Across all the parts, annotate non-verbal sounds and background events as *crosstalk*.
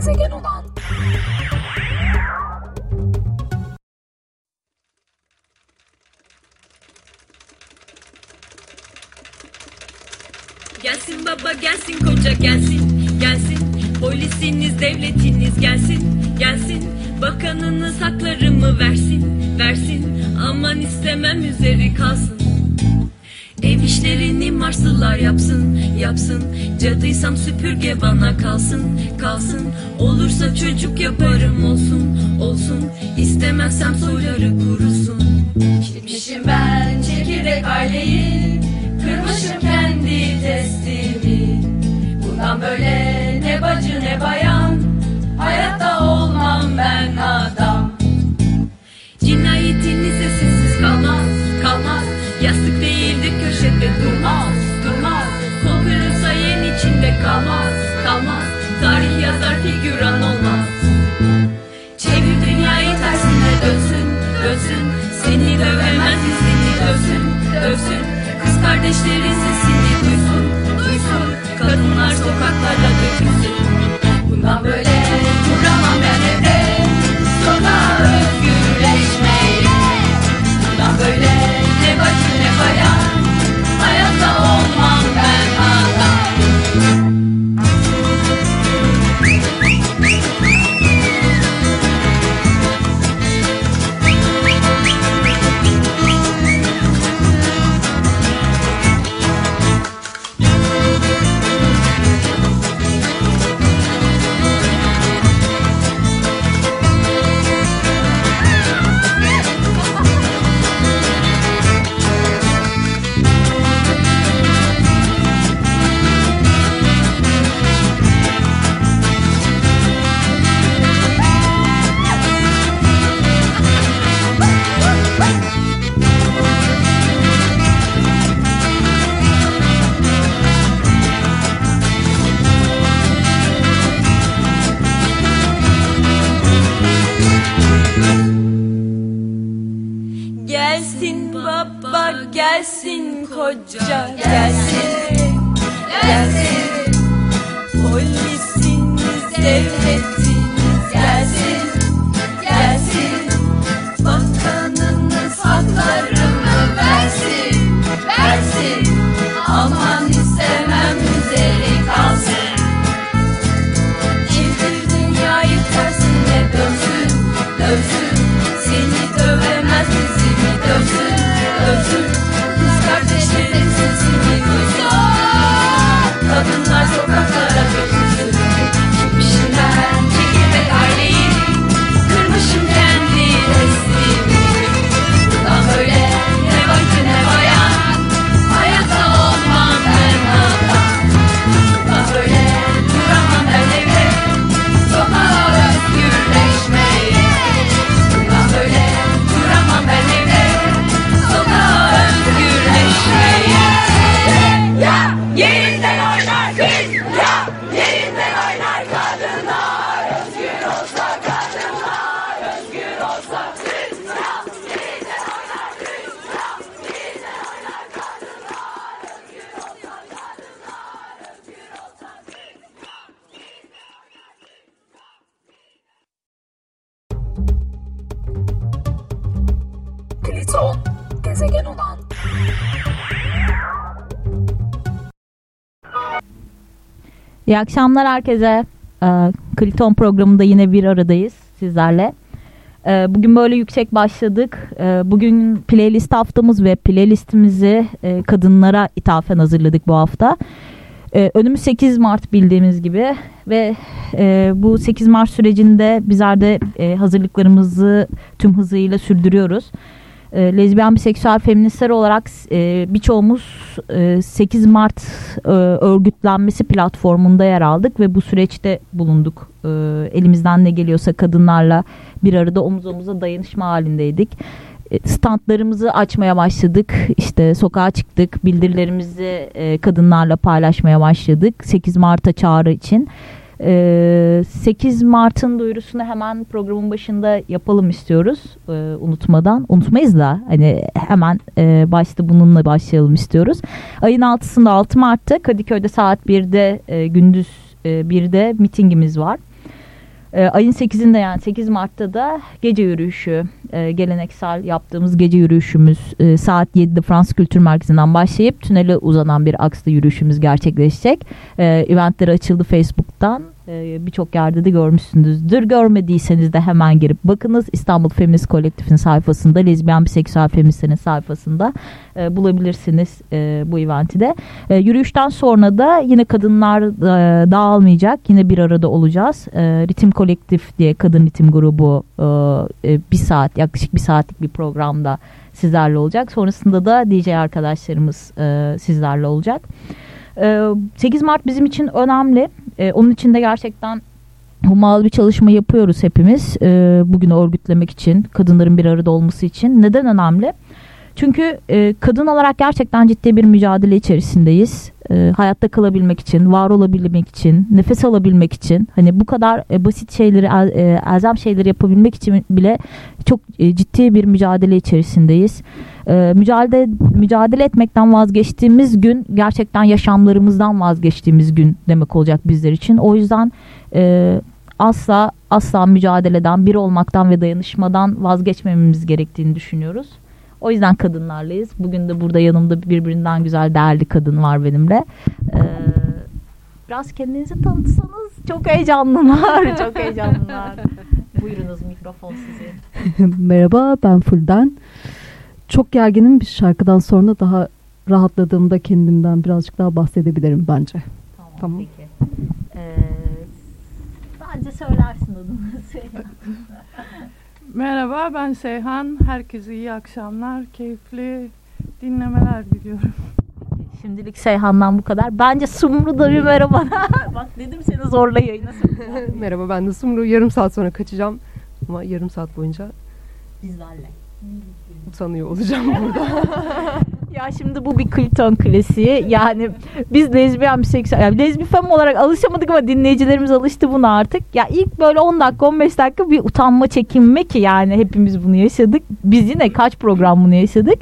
gezegen olan. Gelsin baba gelsin koca gelsin gelsin. Polisiniz devletiniz gelsin gelsin. Bakanınız haklarımı versin versin. Aman istemem üzeri kalsın Ev işlerini Marslılar yapsın, yapsın. Cadıysam süpürge bana kalsın, kalsın. Olursa çocuk yaparım olsun, olsun. İstemezsem soyları kurusun. Gitmişim ben çekirdek aileyi Kırmışım kendi testimi. Bundan böyle ne bacı ne bayan kardeşlerin sesini duysun, duysun. Kadınlar sokaklarda dökülsün Dövsün Kız kardeşlerin sesini duysun İyi akşamlar herkese. Ee, Kliton programında yine bir aradayız sizlerle. Ee, bugün böyle yüksek başladık. Ee, bugün playlist haftamız ve playlistimizi e, kadınlara ithafen hazırladık bu hafta. Önümüz 8 Mart bildiğimiz gibi ve e, bu 8 Mart sürecinde bizler de e, hazırlıklarımızı tüm hızıyla sürdürüyoruz. E, lezbiyen biseksüel feministler olarak e, birçoğumuz e, 8 Mart e, örgütlenmesi platformunda yer aldık ve bu süreçte bulunduk. E, elimizden ne geliyorsa kadınlarla bir arada omuz omuza dayanışma halindeydik. E, standlarımızı açmaya başladık. İşte sokağa çıktık. Bildirilerimizi e, kadınlarla paylaşmaya başladık. 8 Mart'a çağrı için. Ee, 8 Mart'ın duyurusunu hemen programın başında yapalım istiyoruz ee, unutmadan. Unutmayız da hani hemen e, başta bununla başlayalım istiyoruz. Ayın 6'sında 6 Mart'ta Kadıköy'de saat 1'de e, gündüz e, 1'de mitingimiz var. E, ayın 8'inde yani 8 Mart'ta da gece yürüyüşü, e, geleneksel yaptığımız gece yürüyüşümüz e, saat 7'de Fransız Kültür Merkezi'nden başlayıp tünele uzanan bir akslı yürüyüşümüz gerçekleşecek. E, eventleri açıldı Facebook'tan. E, Birçok yerde de görmüşsünüzdür. Görmediyseniz de hemen girip bakınız. İstanbul Feminist Kolektif'in sayfasında, Lezbiyen Biseksüel Feministlerin sayfasında e, bulabilirsiniz e, bu eventi de. E, yürüyüşten sonra da yine kadınlar e, dağılmayacak. Yine bir arada olacağız. E, Ritim Kolektif diye kadın ritim grubu e, e, bir saat yaklaşık bir saatlik bir programda sizlerle olacak. Sonrasında da DJ arkadaşlarımız e, sizlerle olacak. E, 8 Mart bizim için önemli. E, onun için de gerçekten hummalı bir çalışma yapıyoruz hepimiz. E, bugünü örgütlemek için, kadınların bir arada olması için. Neden önemli? Çünkü e, kadın olarak gerçekten ciddi bir mücadele içerisindeyiz. E, hayatta kalabilmek için, var olabilmek için, nefes alabilmek için. Hani bu kadar e, basit şeyleri, e, elzem şeyleri yapabilmek için bile çok e, ciddi bir mücadele içerisindeyiz. E, mücadele mücadele etmekten vazgeçtiğimiz gün gerçekten yaşamlarımızdan vazgeçtiğimiz gün demek olacak bizler için. O yüzden e, asla asla mücadeleden, bir olmaktan ve dayanışmadan vazgeçmememiz gerektiğini düşünüyoruz. O yüzden kadınlarlayız. Bugün de burada yanımda birbirinden güzel değerli kadın var benimle. Ee, biraz kendinizi tanıtsanız çok heyecanlılar. *laughs* çok heyecanlılar. Buyurunuz mikrofon sizin. *laughs* Merhaba ben Fulden. Çok gerginim bir şarkıdan sonra daha rahatladığımda kendimden birazcık daha bahsedebilirim bence. Tamam, Tamam. peki. Ee, bence söylersin adını. Merhaba ben Seyhan. Herkese iyi akşamlar. Keyifli dinlemeler diliyorum. Şimdilik Seyhan'dan bu kadar. Bence Sumru da bir merhaba. *laughs* Bak dedim seni zorla yayına. *laughs* Merhaba ben de Sumru. Yarım saat sonra kaçacağım. Ama yarım saat boyunca Bizlerle. Utanıyor olacağım *laughs* burada. Ya şimdi bu bir Clinton klasiği. Yani biz lezbiyen biseksüel, yani lezbifem olarak alışamadık ama dinleyicilerimiz alıştı buna artık. Ya ilk böyle 10 dakika 15 dakika bir utanma çekinme ki yani hepimiz bunu yaşadık. Biz yine kaç program bunu yaşadık.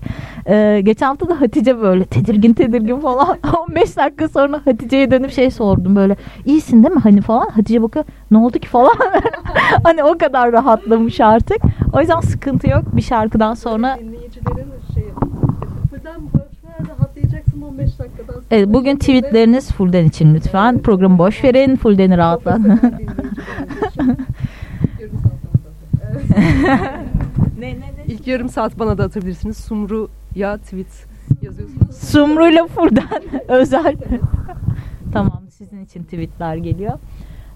Ee, geçen hafta da Hatice böyle tedirgin tedirgin falan *laughs* 15 dakika sonra Hatice'ye dönüp şey sordum böyle iyisin değil mi hani falan Hatice bakıyor ne oldu ki falan *laughs* hani o kadar rahatlamış artık o yüzden sıkıntı yok bir şarkıdan sonra Dinleyicilerin şey Buradan boşver rahatlayacaksın 15 dakikadan sonra. Evet, bugün tweetleriniz Fulden için lütfen. Programı boş verin. Fulden'i rahatlat. ne ne ne? İlk yarım saat bana da atabilirsiniz. Sumru ya tweet yazıyorsunuz. Sumru ile Fulden özel. tamam sizin için tweetler geliyor.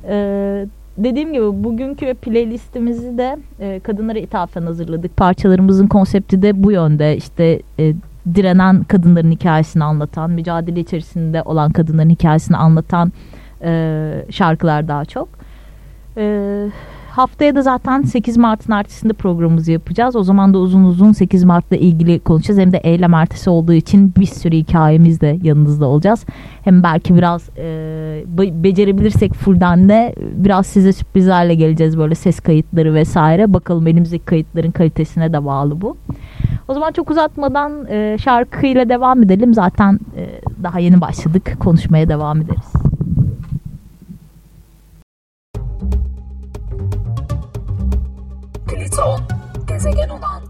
Ee, dediğim gibi bugünkü playlistimizi de e, kadınlara ithafen hazırladık. Parçalarımızın konsepti de bu yönde. İşte e, direnen kadınların hikayesini anlatan, mücadele içerisinde olan kadınların hikayesini anlatan e, şarkılar daha çok. E, haftaya da zaten 8 Mart'ın ertesinde programımızı yapacağız. O zaman da uzun uzun 8 Mart'la ilgili konuşacağız. Hem de eylem ertesi olduğu için bir sürü hikayemiz de yanınızda olacağız. Hem belki biraz e, be- becerebilirsek fullden de biraz size sürprizlerle geleceğiz. Böyle ses kayıtları vesaire. Bakalım elimizdeki kayıtların kalitesine de bağlı bu. O zaman çok uzatmadan e, şarkıyla devam edelim. Zaten e, daha yeni başladık. Konuşmaya devam ederiz. Pliton, gezegen olan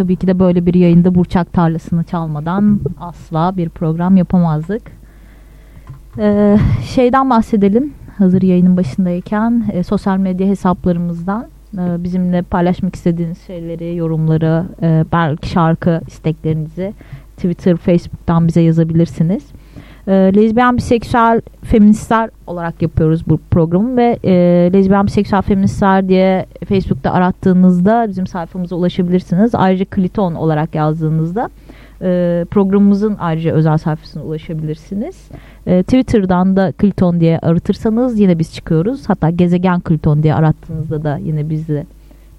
tabii ki de böyle bir yayında Burçak Tarlası'nı çalmadan asla bir program yapamazdık. Ee, şeyden bahsedelim hazır yayının başındayken e, sosyal medya hesaplarımızdan e, bizimle paylaşmak istediğiniz şeyleri, yorumları, e, belki şarkı isteklerinizi Twitter, Facebook'tan bize yazabilirsiniz. E, lezbiyen, biseksüel, feministler olarak yapıyoruz bu programı ve e, lezbiyen, biseksüel, feministler diye Facebook'ta arattığınızda bizim sayfamıza ulaşabilirsiniz. Ayrıca Kliton olarak yazdığınızda e, programımızın ayrıca özel sayfasına ulaşabilirsiniz. E, Twitter'dan da Kliton diye aratırsanız yine biz çıkıyoruz. Hatta gezegen Kliton diye arattığınızda da yine bizi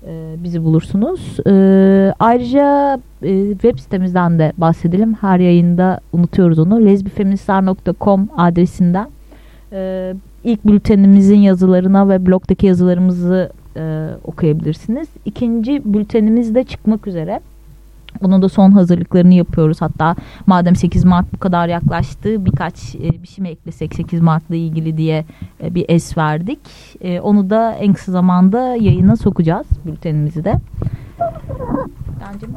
e, bizi bulursunuz. E, ayrıca e, web sitemizden de bahsedelim. Her yayında unutuyoruz onu. lesbifeministler.com adresinden e, ilk bültenimizin yazılarına ve blogdaki yazılarımızı e, okuyabilirsiniz. İkinci bültenimiz de çıkmak üzere. Onun da son hazırlıklarını yapıyoruz. Hatta madem 8 Mart bu kadar yaklaştı birkaç e, bir şey mi eklesek 8 Mart'la ilgili diye e, bir es verdik. E, onu da en kısa zamanda yayına sokacağız bültenimizi de. Dancım,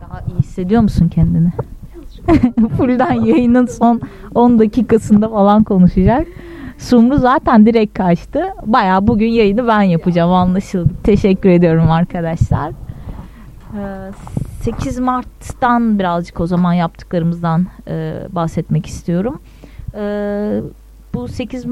daha iyi hissediyor musun kendini? *laughs* Full'den yayının son 10 dakikasında falan konuşacak. Sumru zaten direkt kaçtı. Baya bugün yayını ben yapacağım anlaşıldı. Teşekkür ediyorum arkadaşlar. Ee, 8 Mart'tan birazcık o zaman yaptıklarımızdan e, bahsetmek istiyorum. Ee, bu 8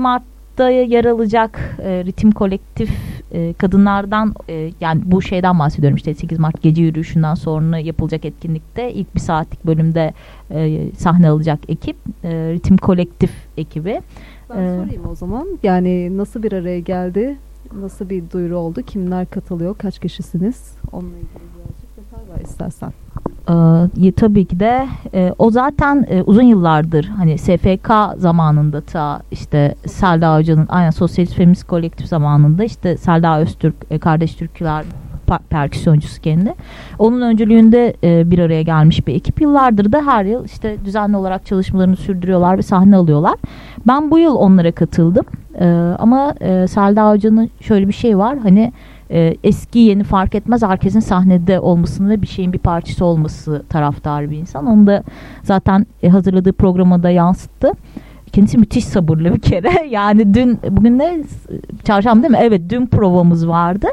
Mart'ta yer alacak e, ritim kolektif e, kadınlardan e, yani bu şeyden bahsediyorum işte 8 Mart gece yürüyüşünden sonra yapılacak etkinlikte ilk bir saatlik bölümde e, sahne alacak ekip e, ritim kolektif ekibi. Ben Ee, sorayım o zaman. Yani nasıl bir araya geldi? Nasıl bir duyuru oldu? Kimler katılıyor? Kaç kişisiniz? Onunla ilgili birazcık detay ver istersen. Ee, tabii ki de e, o zaten e, uzun yıllardır hani SFK zamanında ta işte Selda Hoca'nın aynen Sosyalist Feminist Kolektif zamanında işte Selda Öztürk e, Kardeş Türküler perküsyoncusu kendi. Onun öncülüğünde e, bir araya gelmiş bir ekip. Yıllardır da her yıl işte düzenli olarak çalışmalarını sürdürüyorlar ve sahne alıyorlar. Ben bu yıl onlara katıldım. E, ama e, Selda Hoca'nın şöyle bir şey var. Hani e, eski yeni fark etmez herkesin sahnede olmasını ve bir şeyin bir parçası olması taraftarı bir insan. Onu da zaten e, hazırladığı programa da yansıttı. Kendisi müthiş sabırlı bir kere. *laughs* Yani dün bugün ne çarşamba değil mi? Evet dün provamız vardı.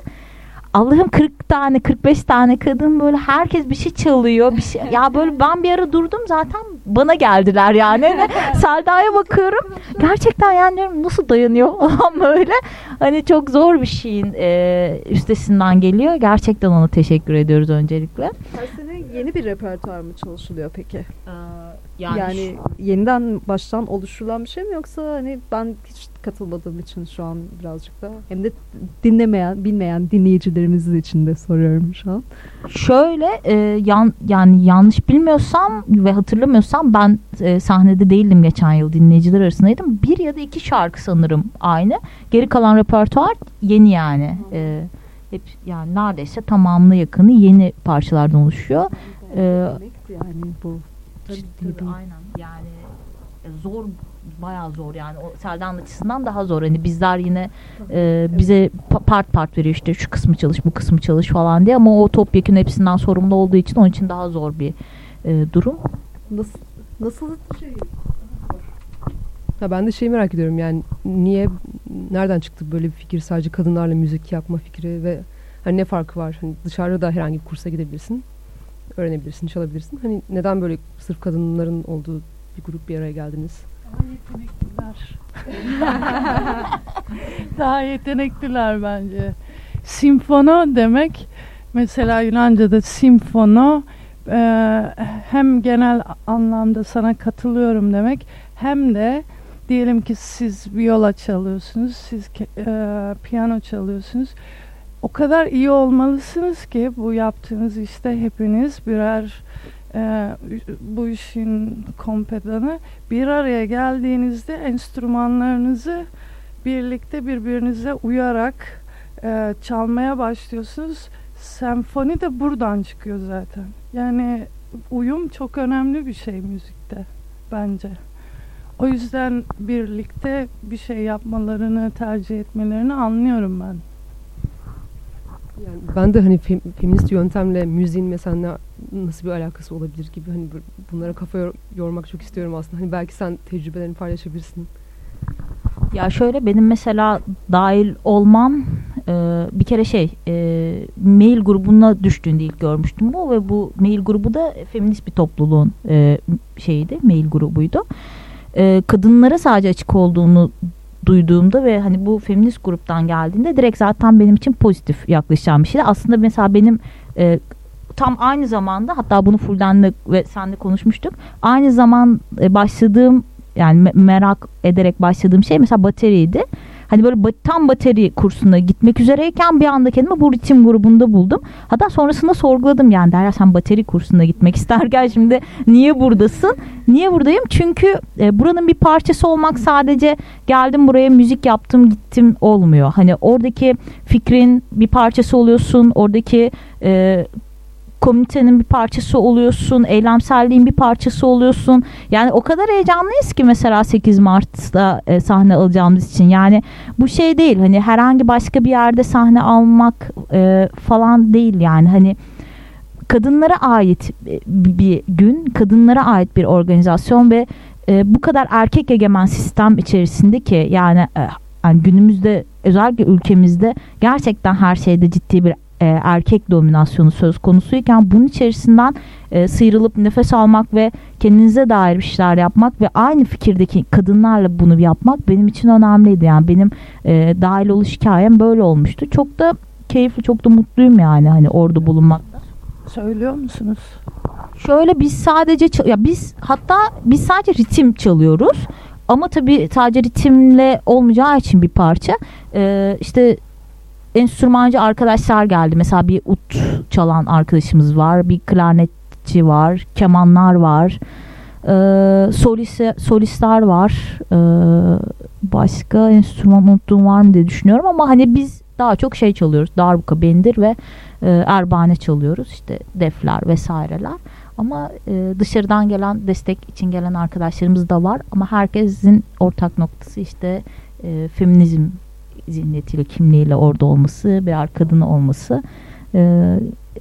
Allah'ım 40 tane 45 tane kadın böyle herkes bir şey çalıyor bir şey ya böyle ben bir ara durdum zaten bana geldiler yani. Ve *laughs* Selda'ya bakıyorum. Gerçekten yani diyorum nasıl dayanıyor? *laughs* falan böyle. Hani çok zor bir şeyin e, üstesinden geliyor. Gerçekten ona teşekkür ediyoruz öncelikle. Her sene yeni bir repertuar mı çalışılıyor peki? Yani, Yani, yeniden baştan oluşturulan bir şey mi yoksa hani ben hiç katılmadığım için şu an birazcık da hem de dinlemeyen, bilmeyen dinleyicilerimiz için de soruyorum şu an. Şöyle e, yan, yani yanlış bilmiyorsam ve hatırlamıyorsam ben e, sahnede değildim geçen yıl dinleyiciler arasındaydım. Bir ya da iki şarkı sanırım aynı. Geri kalan repertuar yeni yani. E, hep yani neredeyse tamamına yakını yeni parçalardan oluşuyor. Ee, Demekti yani bu. Ciddi bir- aynen. Yani e, zor bayağı zor. Yani o Seldan açısından daha zor. Hani bizler yine e, bize pa- part part veriyor. İşte şu kısmı çalış bu kısmı çalış falan diye. Ama o topyekun hepsinden sorumlu olduğu için onun için daha zor bir e, durum. Nasıl nasıl şey? Ya ben de şeyi merak ediyorum. Yani niye nereden çıktı böyle bir fikir? Sadece kadınlarla müzik yapma fikri ve hani ne farkı var? Hani dışarıda da herhangi bir kursa gidebilirsin. Öğrenebilirsin, çalabilirsin. Hani neden böyle sırf kadınların olduğu bir grup bir araya geldiniz? Daha yetenekliler. *laughs* Daha yetenekliler bence. Simfono demek mesela Yunanca'da simfono e, hem genel anlamda sana katılıyorum demek hem de diyelim ki siz viola çalıyorsunuz, siz e, piyano çalıyorsunuz. O kadar iyi olmalısınız ki bu yaptığınız işte hepiniz birer e, bu işin kompedanı bir araya geldiğinizde enstrümanlarınızı birlikte birbirinize uyarak e, çalmaya başlıyorsunuz. Senfoni de buradan çıkıyor zaten. Yani uyum çok önemli bir şey müzikte bence. O yüzden birlikte bir şey yapmalarını tercih etmelerini anlıyorum ben. Ben de hani fem- feminist yöntemle müziğin mesela nasıl bir alakası olabilir gibi hani bu- bunlara kafa yor- yormak çok istiyorum aslında. Hani belki sen tecrübelerini paylaşabilirsin. Ya şöyle benim mesela dahil olmam e, bir kere şey e, mail grubuna düştüğünde ilk görmüştüm bu ve bu mail grubu da feminist bir topluluğun e, şeyiydi mail grubuydu. E, kadınlara sadece açık olduğunu duyduğumda ve hani bu feminist gruptan geldiğinde direkt zaten benim için pozitif yaklaşacağım bir şeydi. Aslında mesela benim e, tam aynı zamanda hatta bunu Fulden'le ve senle konuşmuştuk. Aynı zaman e, başladığım yani me- merak ederek başladığım şey mesela bateriydi. Hani böyle tam bateri kursuna gitmek üzereyken bir anda kendimi bu ritim grubunda buldum. Hatta sonrasında sorguladım yani Derya sen bateri kursuna gitmek *laughs* isterken şimdi niye buradasın? Niye buradayım? Çünkü e, buranın bir parçası olmak sadece geldim buraya müzik yaptım gittim olmuyor. Hani oradaki fikrin bir parçası oluyorsun. Oradaki e, komünitenin bir parçası oluyorsun, eylemselliğin bir parçası oluyorsun. Yani o kadar heyecanlıyız ki mesela 8 Mart'ta e, sahne alacağımız için. Yani bu şey değil hani herhangi başka bir yerde sahne almak e, falan değil yani hani kadınlara ait e, bir, gün, kadınlara ait bir organizasyon ve e, bu kadar erkek egemen sistem içerisinde ki yani, e, yani günümüzde özellikle ülkemizde gerçekten her şeyde ciddi bir e, erkek dominasyonu söz konusuyken bunun içerisinden e, sıyrılıp nefes almak ve kendinize dair bir şeyler yapmak ve aynı fikirdeki kadınlarla bunu yapmak benim için önemliydi. Yani benim e, dahil oluş hikayem böyle olmuştu. Çok da keyifli, çok da mutluyum yani hani orada bulunmak. Söylüyor musunuz? Şöyle biz sadece ya biz hatta biz sadece ritim çalıyoruz. Ama tabii sadece ritimle olmayacağı için bir parça. Ee, işte enstrümancı arkadaşlar geldi. Mesela bir ut çalan arkadaşımız var. Bir klarnetçi var. Kemanlar var. Ee, solist, solistler var. Ee, başka enstrüman unuttuğum var mı diye düşünüyorum. Ama hani biz daha çok şey çalıyoruz. Darbuka, bendir ve e, erbane çalıyoruz. İşte defler vesaireler. Ama e, dışarıdan gelen destek için gelen arkadaşlarımız da var. Ama herkesin ortak noktası işte e, feminizm zihniyetiyle, kimliğiyle orada olması, birer kadın olması. Ee,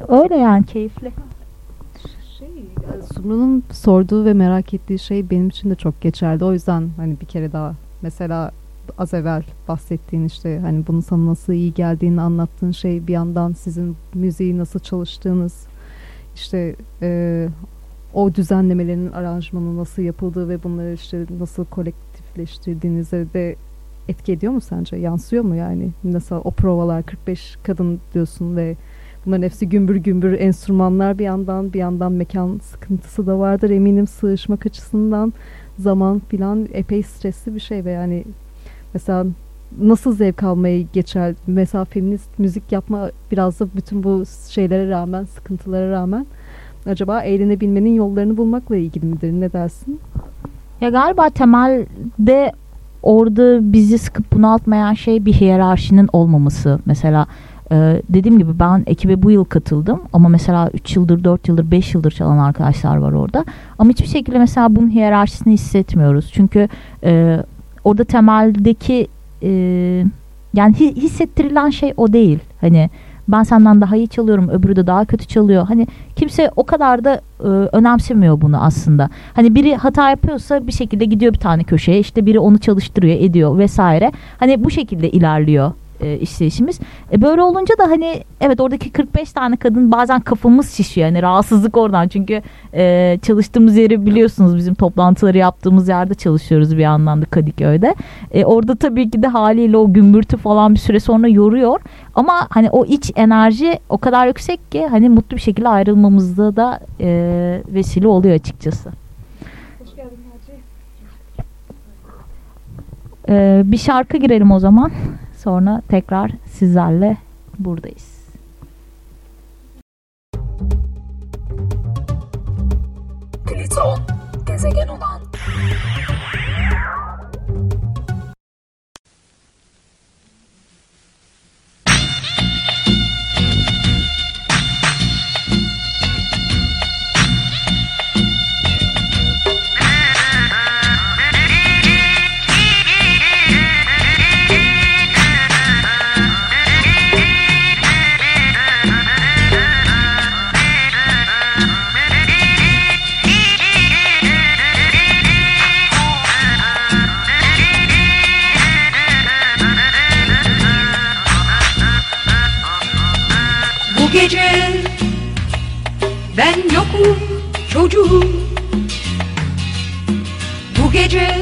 öyle yani keyifli. Şey, yani Sumru'nun sorduğu ve merak ettiği şey benim için de çok geçerli. O yüzden hani bir kere daha mesela az evvel bahsettiğin işte hani bunun sana nasıl iyi geldiğini anlattığın şey bir yandan sizin müziği nasıl çalıştığınız işte e, o düzenlemelerin aranjmanı nasıl yapıldığı ve bunları işte nasıl kolektifleştirdiğinize de etki ediyor mu sence? Yansıyor mu yani? Mesela o provalar 45 kadın diyorsun ve bunların hepsi gümbür gümbür enstrümanlar bir yandan bir yandan mekan sıkıntısı da vardır eminim sığışmak açısından zaman filan epey stresli bir şey ve yani mesela nasıl zevk almayı geçer mesela feminist müzik yapma biraz da bütün bu şeylere rağmen sıkıntılara rağmen acaba eğlenebilmenin yollarını bulmakla ilgili midir ne dersin? Ya galiba temelde orada bizi sıkıp bunaltmayan şey bir hiyerarşinin olmaması. Mesela e, dediğim gibi ben ekibe bu yıl katıldım ama mesela 3 yıldır, 4 yıldır, 5 yıldır çalan arkadaşlar var orada. Ama hiçbir şekilde mesela bunun hiyerarşisini hissetmiyoruz. Çünkü e, orada temeldeki e, yani hi- hissettirilen şey o değil. Hani ben senden daha iyi çalıyorum, öbürü de daha kötü çalıyor. Hani kimse o kadar da e, önemsemiyor bunu aslında. Hani biri hata yapıyorsa bir şekilde gidiyor bir tane köşeye, işte biri onu çalıştırıyor, ediyor vesaire. Hani bu şekilde ilerliyor e, işleyişimiz. E, böyle olunca da hani evet oradaki 45 tane kadın bazen kafamız şişiyor. Hani rahatsızlık oradan. Çünkü e, çalıştığımız yeri biliyorsunuz bizim toplantıları yaptığımız yerde çalışıyoruz bir yandan da Kadıköy'de. E, orada tabii ki de haliyle o gümbürtü falan bir süre sonra yoruyor. Ama hani o iç enerji o kadar yüksek ki hani mutlu bir şekilde ayrılmamızda da e, vesile oluyor açıkçası. E, bir şarkı girelim o zaman. Sonra tekrar sizlerle buradayız. Pliton, Bu gece. Ben yokum çocuğum. Bu gece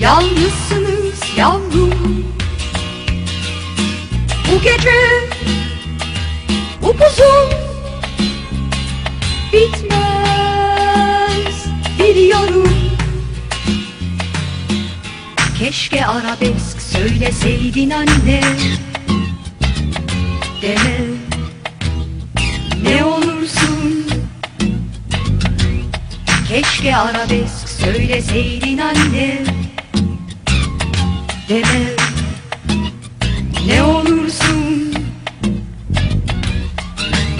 yalnızsınız yavrum. Bu gece upuzun bitmez biliyorum. Keşke arabesk söyleseydin anne deme. Ne olursun. Keşke arabesk söyleseydin anne. Deme. Ne olursun.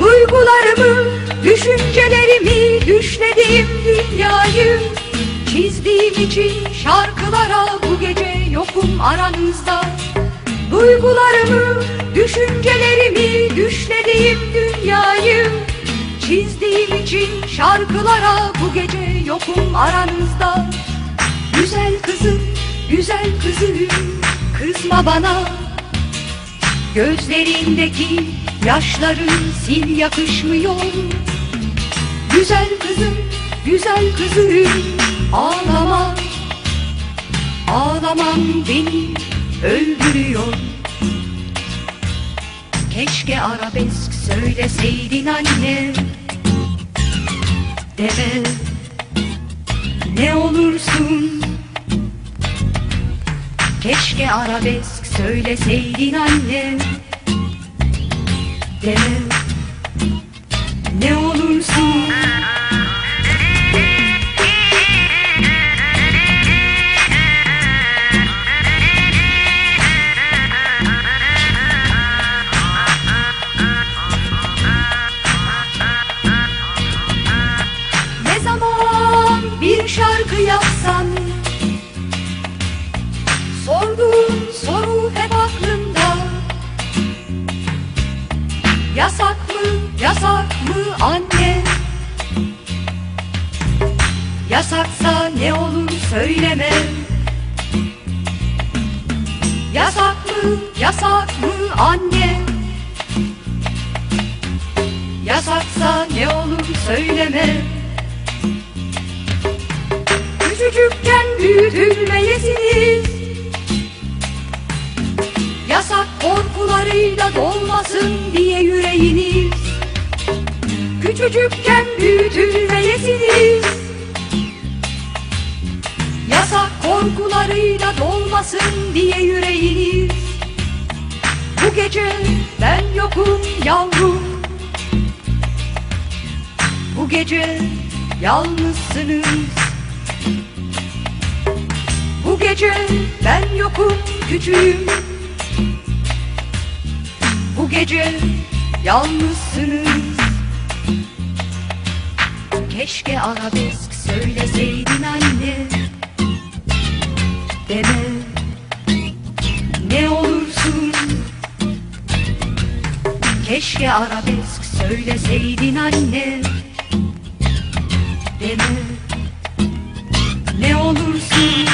Duygularımı, düşüncelerimi Düşlediğim dünyayı Çizdiğim için şarkılara Bu gece yokum aranızda Duygularımı, düşüncelerimi, düşlediğim dünyayı Çizdiğim için şarkılara bu gece yokum aranızda. Güzel kızım, güzel kızım, kızma bana. Gözlerindeki yaşları sil yakışmıyor. Güzel kızım, güzel kızım, ağlama. Ağlamam beni öldürüyor Keşke arabesk söyleseydin anne. Deme. Ne olursun. Keşke arabesk söyleseydin anne. Deme. Ne olursun Yasak mı, yasak mı anne? Yasaksa ne olur söyleme Yasak mı, yasak mı anne? Yasaksa ne olur söyleme Küçücükken büyütülmeyesiniz Yasak korkularıyla dolmasın diye yüreğiniz. Küçücükken büyütülmeyesiniz Yasak korkularıyla dolmasın diye yüreğiniz. Bu gece ben yokum yavrum. Bu gece yalnızsınız. Bu gece ben yokum küçüğüm Bu gece yalnızsınız. Keşke arabesk söyleseydin anne. Deme Ne olursun. Keşke arabesk söyleseydin anne. Deme Ne olursun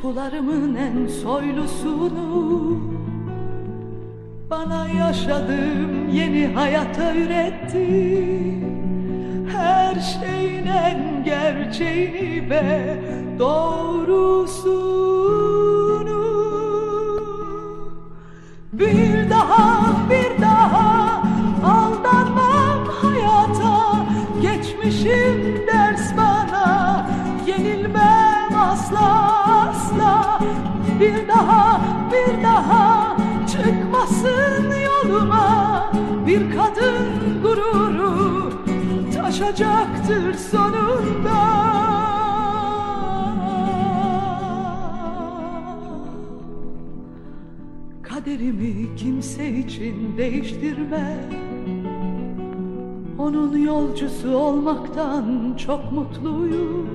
tutkularımın en soylusunu Bana yaşadığım yeni hayata üretti Her şeyin en gerçeğini ve doğrusunu Bir daha çıkmasın yoluma Bir kadın gururu taşacaktır sonunda. Kaderimi kimse için değiştirme. Onun yolcusu olmaktan çok mutluyum.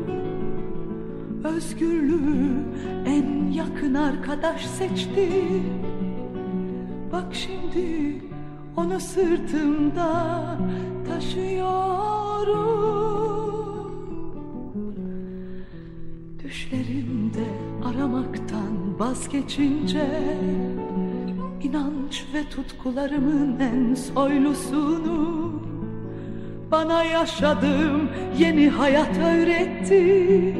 Özgürlüğü en yakın arkadaş seçti Bak şimdi onu sırtımda taşıyorum. Düşlerimde aramaktan vazgeçince inanç ve tutkularımın en soylusunu Bana yaşadığım yeni hayat öğretti.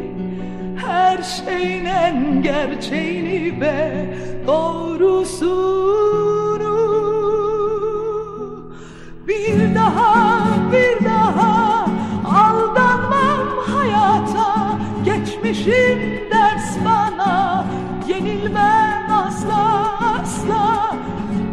Her şeyin en gerçeğini ve doğrusunu Bir daha bir daha aldanmam hayata. Geçmişim ders bana yenilmem asla asla.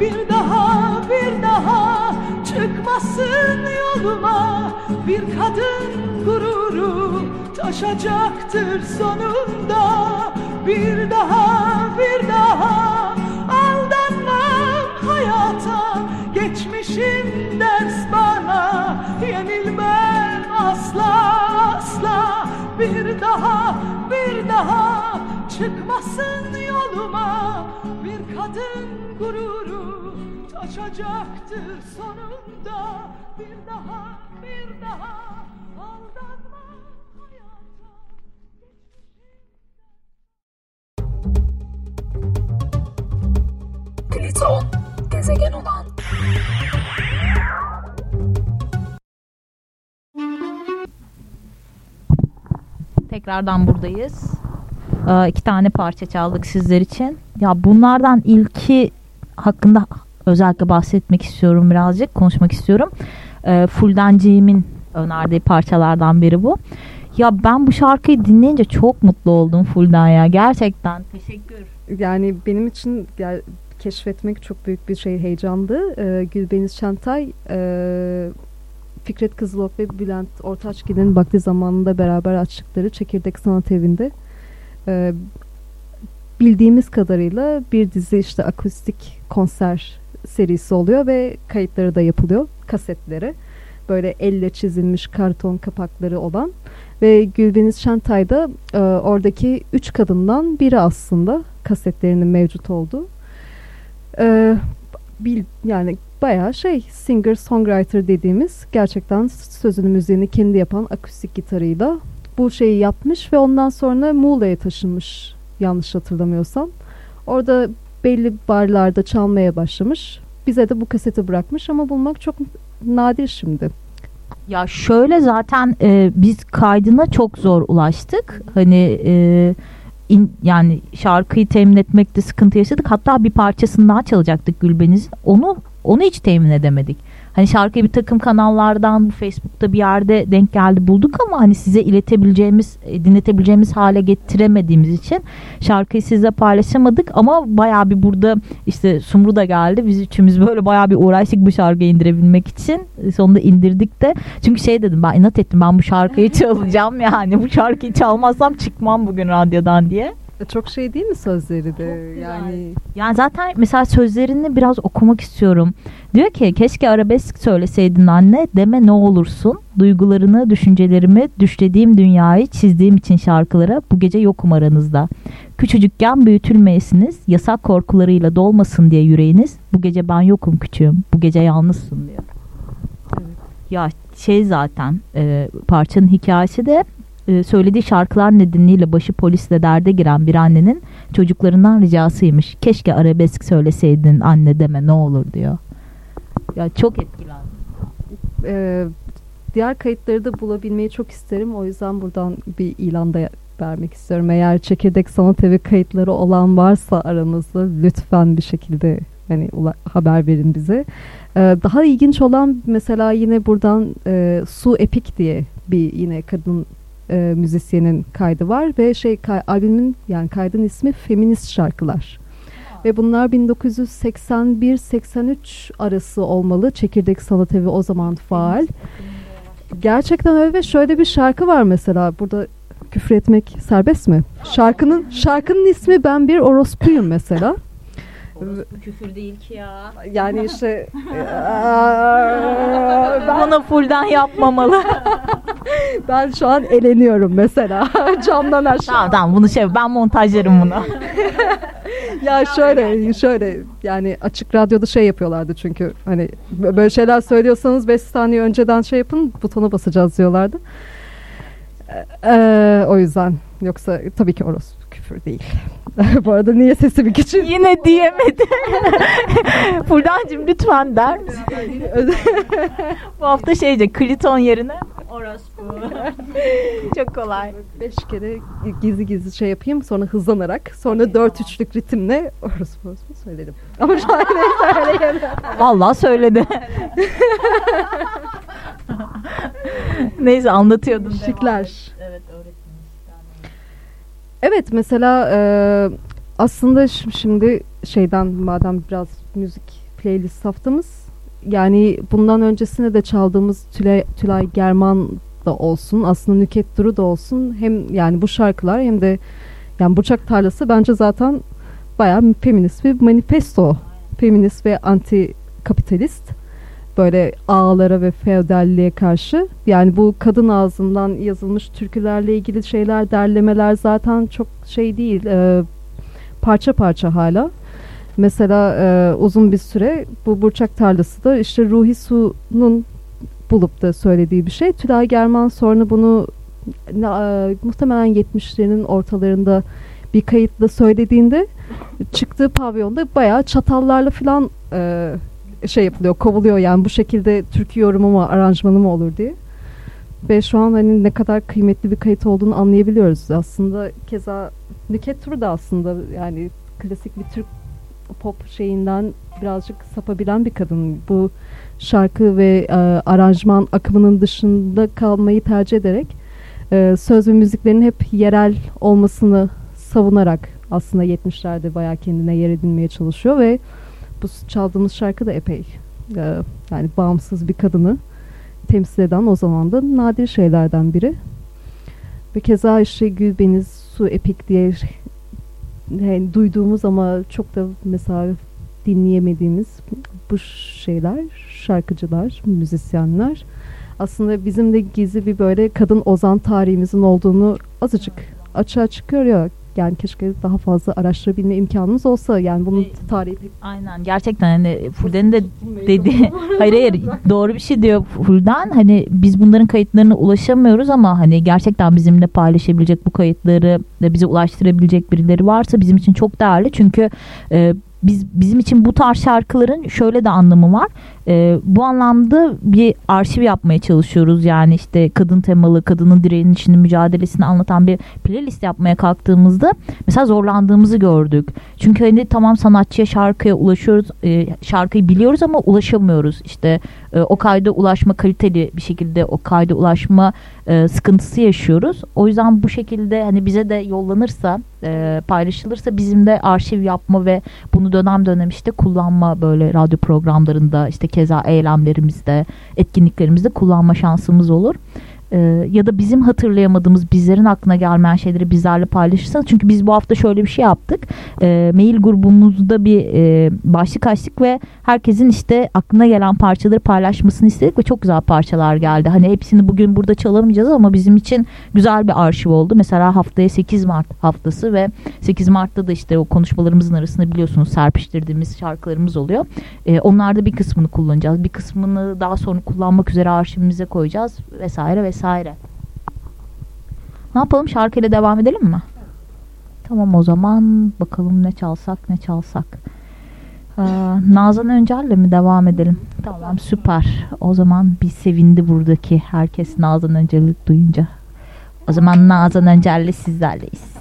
Bir daha bir daha çıkmasın yoluma. Bir kadın gururu taşacaktır sonunda. Bir daha bir daha aldanmam hayata Geçmişim ders bana yenilmem asla asla. Bir daha bir daha çıkmasın yoluma. Bir kadın gururu taşacaktır sonunda. Bir daha bir daha aldanma Pliton, gezegen olan Tekrardan buradayız. Ee, iki tane parça çaldık sizler için. Ya bunlardan ilki hakkında özellikle bahsetmek istiyorum birazcık. Konuşmak istiyorum. Ee, Fuldenciğimin önerdiği parçalardan biri bu. Ya ben bu şarkıyı dinleyince çok mutlu oldum Fulden ya. Gerçekten. Teşekkür. Yani benim için keşfetmek çok büyük bir şey heyecandı. Ee, Gülbeniz Çantay, e, Fikret Kızılok ve Bülent Ortaçgil'in vakti zamanında beraber açtıkları Çekirdek Sanat Evi'nde e, bildiğimiz kadarıyla bir dizi işte akustik konser serisi oluyor ve kayıtları da yapılıyor kasetlere. Böyle elle çizilmiş karton kapakları olan ve Gülbeniz Şentay da e, oradaki üç kadından biri aslında kasetlerinin mevcut olduğu. E, bil, yani bayağı şey singer songwriter dediğimiz gerçekten sözünü müziğini kendi yapan akustik gitarıyla bu şeyi yapmış ve ondan sonra Muğla'ya taşınmış yanlış hatırlamıyorsam. Orada belli barlarda çalmaya başlamış. Bize de bu kaseti bırakmış ama bulmak çok nadir şimdi. Ya şöyle zaten e, biz kaydına çok zor ulaştık. Hani e, in, yani şarkıyı temin etmekte sıkıntı yaşadık. Hatta bir parçasını daha çalacaktık Gülbeniz'in. Onu onu hiç temin edemedik. Hani şarkıyı bir takım kanallardan Facebook'ta bir yerde denk geldi bulduk ama hani size iletebileceğimiz, e, dinletebileceğimiz hale getiremediğimiz için şarkıyı size paylaşamadık ama bayağı bir burada işte Sumru da geldi. Biz üçümüz böyle bayağı bir uğraştık bu şarkıyı indirebilmek için. Sonunda indirdik de. Çünkü şey dedim ben inat ettim ben bu şarkıyı *laughs* çalacağım yani. Bu şarkıyı çalmazsam çıkmam bugün radyodan diye. E, Çok şey değil mi sözleri de? Yani Yani zaten mesela sözlerini biraz okumak istiyorum. Diyor ki keşke arabesk söyleseydin anne deme ne olursun. Duygularını, düşüncelerimi, düşlediğim dünyayı çizdiğim için şarkılara bu gece yokum aranızda. Küçücükken büyütülmeyesiniz, yasak korkularıyla dolmasın diye yüreğiniz. Bu gece ben yokum küçüğüm, bu gece yalnızsın diyor. Ya şey zaten e, parçanın hikayesi de e, söylediği şarkılar nedeniyle başı polisle derde giren bir annenin çocuklarından ricasıymış. Keşke arabesk söyleseydin anne deme ne olur diyor. Ya çok etkilendim. e, diğer kayıtları da bulabilmeyi çok isterim. O yüzden buradan bir ilan da vermek istiyorum. Eğer Çekirdek Sanat Evi kayıtları olan varsa aranızda lütfen bir şekilde hani haber verin bize. E, daha ilginç olan mesela yine buradan e, Su Epik diye bir yine kadın e, müzisyenin kaydı var ve şey kay- albümün yani kaydın ismi Feminist Şarkılar. Ve bunlar 1981-83 arası olmalı. Çekirdek Sanat Evi o zaman faal. Gerçekten öyle ve şöyle bir şarkı var mesela. Burada küfür etmek serbest mi? Şarkının şarkının ismi Ben Bir Orospuyum mesela. Küfür değil ki ya. Yani işte *laughs* ben, Bunu fullden yapmamalı. *laughs* ben şu an eleniyorum mesela *laughs* camdan aşağı. tamam tamam bunu şey ben montajlarım bunu. Ya şöyle şöyle yani açık radyoda şey yapıyorlardı çünkü hani bö- böyle şeyler söylüyorsanız 5 saniye önceden şey yapın butona basacağız diyorlardı. Ee, o yüzden yoksa tabii ki orası küfür değil. *laughs* Bu arada niye sesimi küçük? Yine diyemedi. *laughs* Fuldancığım lütfen der misin? *laughs* Bu hafta şeyce kliton yerine orospu. Çok kolay. Beş kere gizli gizli şey yapayım sonra hızlanarak sonra dört üçlük ritimle orospu orospu söyledim. Ama şu an söyleyemem. Vallahi söyledi. Neyse anlatıyordum. Şıklar. Evet Evet mesela e, aslında şimdi şeyden madem biraz müzik playlist haftamız yani bundan öncesinde de çaldığımız Tülay, Tülay German da olsun aslında Nüket Duru da olsun hem yani bu şarkılar hem de yani Burçak Tarlası bence zaten bayağı feminist bir manifesto. Feminist ve anti kapitalist böyle ağalara ve feodalliğe karşı. Yani bu kadın ağzından yazılmış türkülerle ilgili şeyler, derlemeler zaten çok şey değil. e, parça parça hala. Mesela e, uzun bir süre bu Burçak Tarlası da işte Ruhi Su'nun bulup da söylediği bir şey. Tülay German sonra bunu e, muhtemelen 70'lerin ortalarında bir kayıtla söylediğinde çıktığı pavyonda bayağı çatallarla falan e, şey yapılıyor, kovuluyor yani bu şekilde türkü yorumu mu, aranjmanı mı olur diye. Ve şu an hani ne kadar kıymetli bir kayıt olduğunu anlayabiliyoruz. Aslında keza Nüket Turu da aslında yani klasik bir Türk pop şeyinden birazcık sapabilen bir kadın. Bu şarkı ve e, aranjman akımının dışında kalmayı tercih ederek e, söz ve müziklerin hep yerel olmasını savunarak aslında 70'lerde bayağı kendine yer edinmeye çalışıyor ve bu çaldığımız şarkı da epey e, yani bağımsız bir kadını temsil eden o zaman da nadir şeylerden biri. Ve keza işte Gülbeniz Su Epik diye yani duyduğumuz ama çok da mesela dinleyemediğimiz bu şeyler, şarkıcılar, müzisyenler aslında bizim de gizli bir böyle kadın ozan tarihimizin olduğunu azıcık açığa çıkıyor ya. Yani keşke daha fazla araştırabilme imkanımız olsa. Yani bunun tarihi pek Aynen gerçekten hani Fulden'in de dedi *laughs* hayır hayır doğru bir şey diyor Fulden hani biz bunların kayıtlarına ulaşamıyoruz ama hani gerçekten bizimle paylaşabilecek bu kayıtları da bize ulaştırabilecek birileri varsa bizim için çok değerli çünkü e, biz bizim için bu tarz şarkıların şöyle de anlamı var. E, bu anlamda bir arşiv yapmaya çalışıyoruz. Yani işte kadın temalı, kadının direnişinin mücadelesini anlatan bir playlist yapmaya kalktığımızda mesela zorlandığımızı gördük. Çünkü hani tamam sanatçıya şarkıya ulaşıyoruz, e, şarkıyı biliyoruz ama ulaşamıyoruz. İşte e, o kayda ulaşma kaliteli bir şekilde o kayda ulaşma e, sıkıntısı yaşıyoruz. O yüzden bu şekilde hani bize de yollanırsa, e, paylaşılırsa bizim de arşiv yapma ve bunu dönem dönem işte kullanma böyle radyo programlarında işte keza eylemlerimizde, etkinliklerimizde kullanma şansımız olur. Ee, ya da bizim hatırlayamadığımız, bizlerin aklına gelmeyen şeyleri bizlerle paylaşırsanız. Çünkü biz bu hafta şöyle bir şey yaptık. Ee, mail grubumuzda bir e, başlık açtık ve herkesin işte aklına gelen parçaları paylaşmasını istedik ve çok güzel parçalar geldi. Hani hepsini bugün burada çalamayacağız ama bizim için güzel bir arşiv oldu. Mesela haftaya 8 Mart haftası ve 8 Mart'ta da işte o konuşmalarımızın arasında biliyorsunuz serpiştirdiğimiz şarkılarımız oluyor. Ee, onlarda bir kısmını kullanacağız. Bir kısmını daha sonra kullanmak üzere arşivimize koyacağız vesaire vesaire. Ne yapalım şarkıyla devam edelim mi? Tamam o zaman bakalım ne çalsak ne çalsak. Ee, Nazan Öncel'le mi devam edelim? Tamam süper. O zaman bir sevindi buradaki herkes Nazan Öncel'i duyunca. O zaman Nazan Öncel'le sizlerleyiz.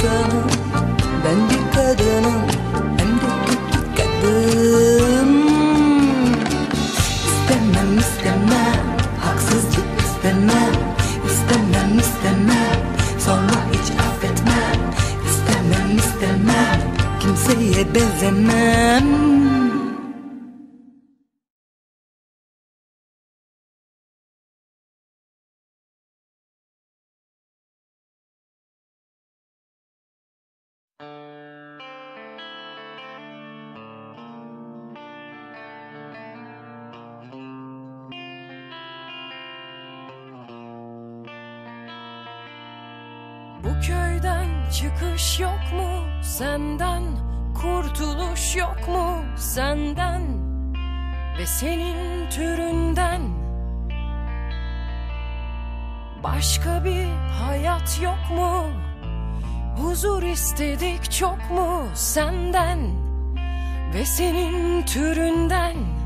色。Senden kurtuluş yok mu senden ve senin türünden Başka bir hayat yok mu? Huzur istedik çok mu senden ve senin türünden?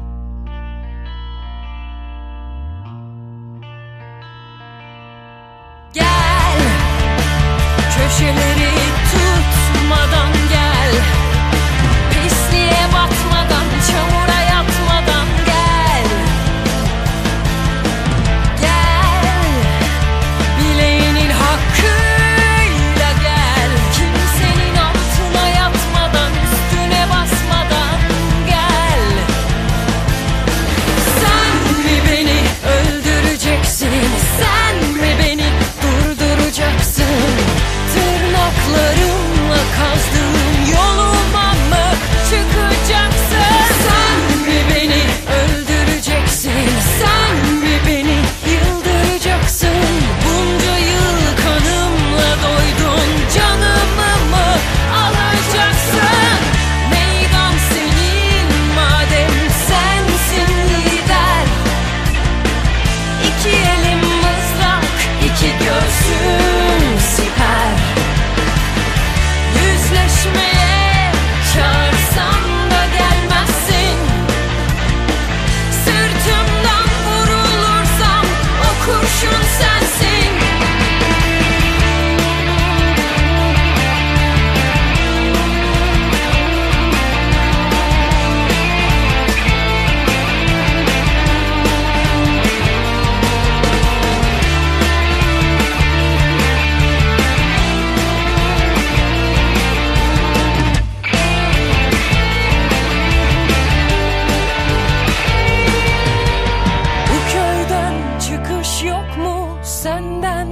Senden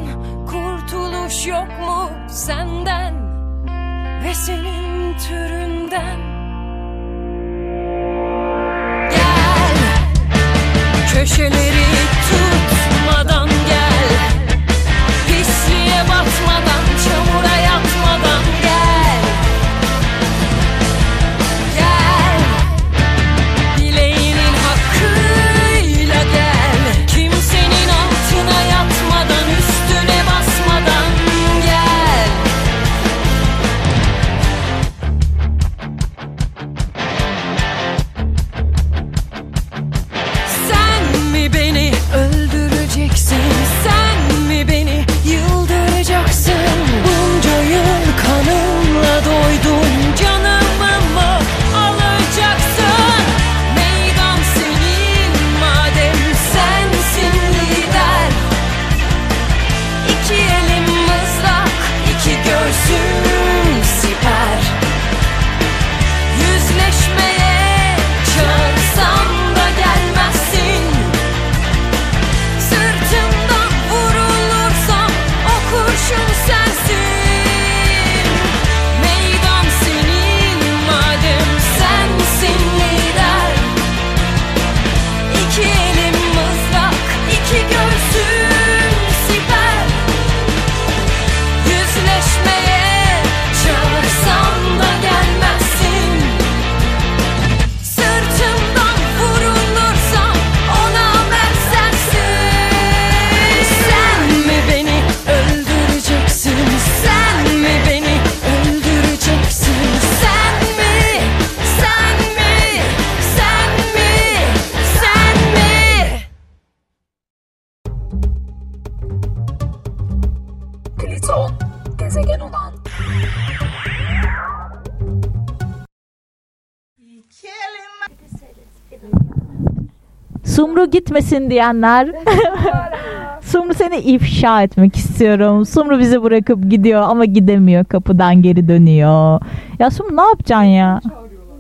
kurtuluş yok mu senden ve senin türünden? Gel köşeli gitmesin diyenler. *laughs* Sumru seni ifşa etmek istiyorum. Sumru bizi bırakıp gidiyor ama gidemiyor. Kapıdan geri dönüyor. Ya Sumru ne yapacaksın ya?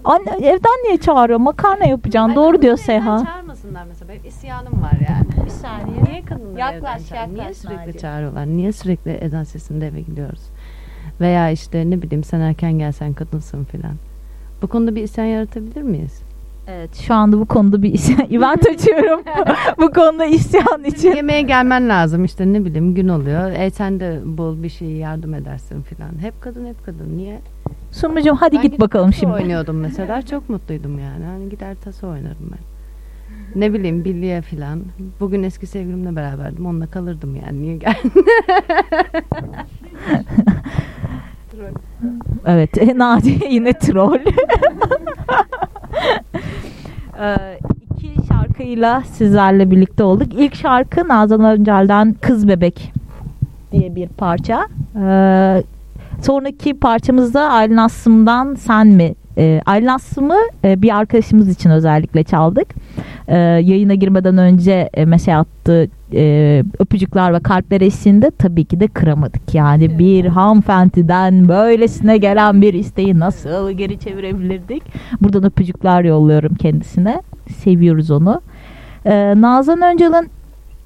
Anne evden niye çağırıyor? Makarna yapacaksın. Doğru diyor Seyhan. Çağırmasınlar mesela. Benim isyanım var yani. Bir saniye. Niye kadınları Yaklaş, evden çağırıyor? Niye yaklaş sürekli Naci. çağırıyorlar? Niye sürekli ezan sesinde eve gidiyoruz? Veya işte ne bileyim sen erken gelsen kadınsın filan. Bu konuda bir isyan yaratabilir miyiz? Evet şu anda bu konuda bir isyan. *laughs* event *laughs* açıyorum. bu konuda isyan için. Yemeğe gelmen lazım işte ne bileyim gün oluyor. E sen de bul bir şey yardım edersin filan. Hep kadın hep kadın. Niye? Sumrucuğum hadi Ben git bakalım şimdi. oynuyordum mesela. Çok mutluydum yani. Hani gider taso oynarım ben. Ne bileyim bilye filan. Bugün eski sevgilimle beraberdim. Onunla kalırdım yani. Niye gel? *laughs* Evet Naci yine troll. Ee, iki şarkıyla sizlerle birlikte olduk. İlk şarkı Nazan Öncel'den Kız Bebek diye bir parça. Ee, sonraki parçamızda Aylin Aslım'dan Sen mi? Ee, Aylin Aslım'ı e, bir arkadaşımız için özellikle çaldık. Ee, yayına girmeden önce e, mesaj attı e, öpücükler ve kalpler eşliğinde tabii ki de kıramadık. Yani bir hanımefendiden böylesine gelen bir isteği nasıl geri çevirebilirdik? Buradan öpücükler yolluyorum kendisine. Seviyoruz onu. Ee, Nazan Öncel'in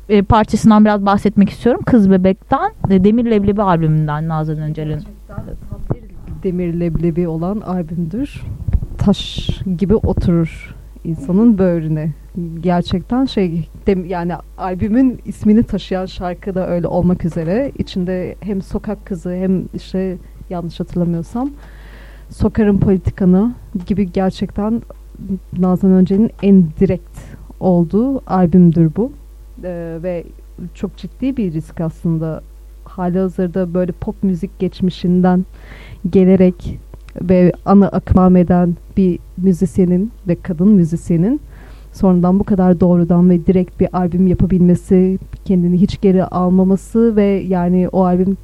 e, parçasından biraz bahsetmek istiyorum. Kız Bebek'ten e, Demir Leblebi albümünden Nazan Öncel'in. Demir leblebi olan albümdür. Taş gibi oturur insanın böğrüne. Gerçekten şey yani albümün ismini taşıyan şarkı da öyle olmak üzere içinde hem sokak kızı hem işte yanlış hatırlamıyorsam sokarın politikanı gibi gerçekten Nazan Öncel'in en direkt olduğu albümdür bu. Ee, ve çok ciddi bir risk aslında. Hali hazırda böyle pop müzik geçmişinden gelerek ve ana akmam eden bir müzisyenin ve kadın müzisyenin sonradan bu kadar doğrudan ve direkt bir albüm yapabilmesi, kendini hiç geri almaması ve yani o albüm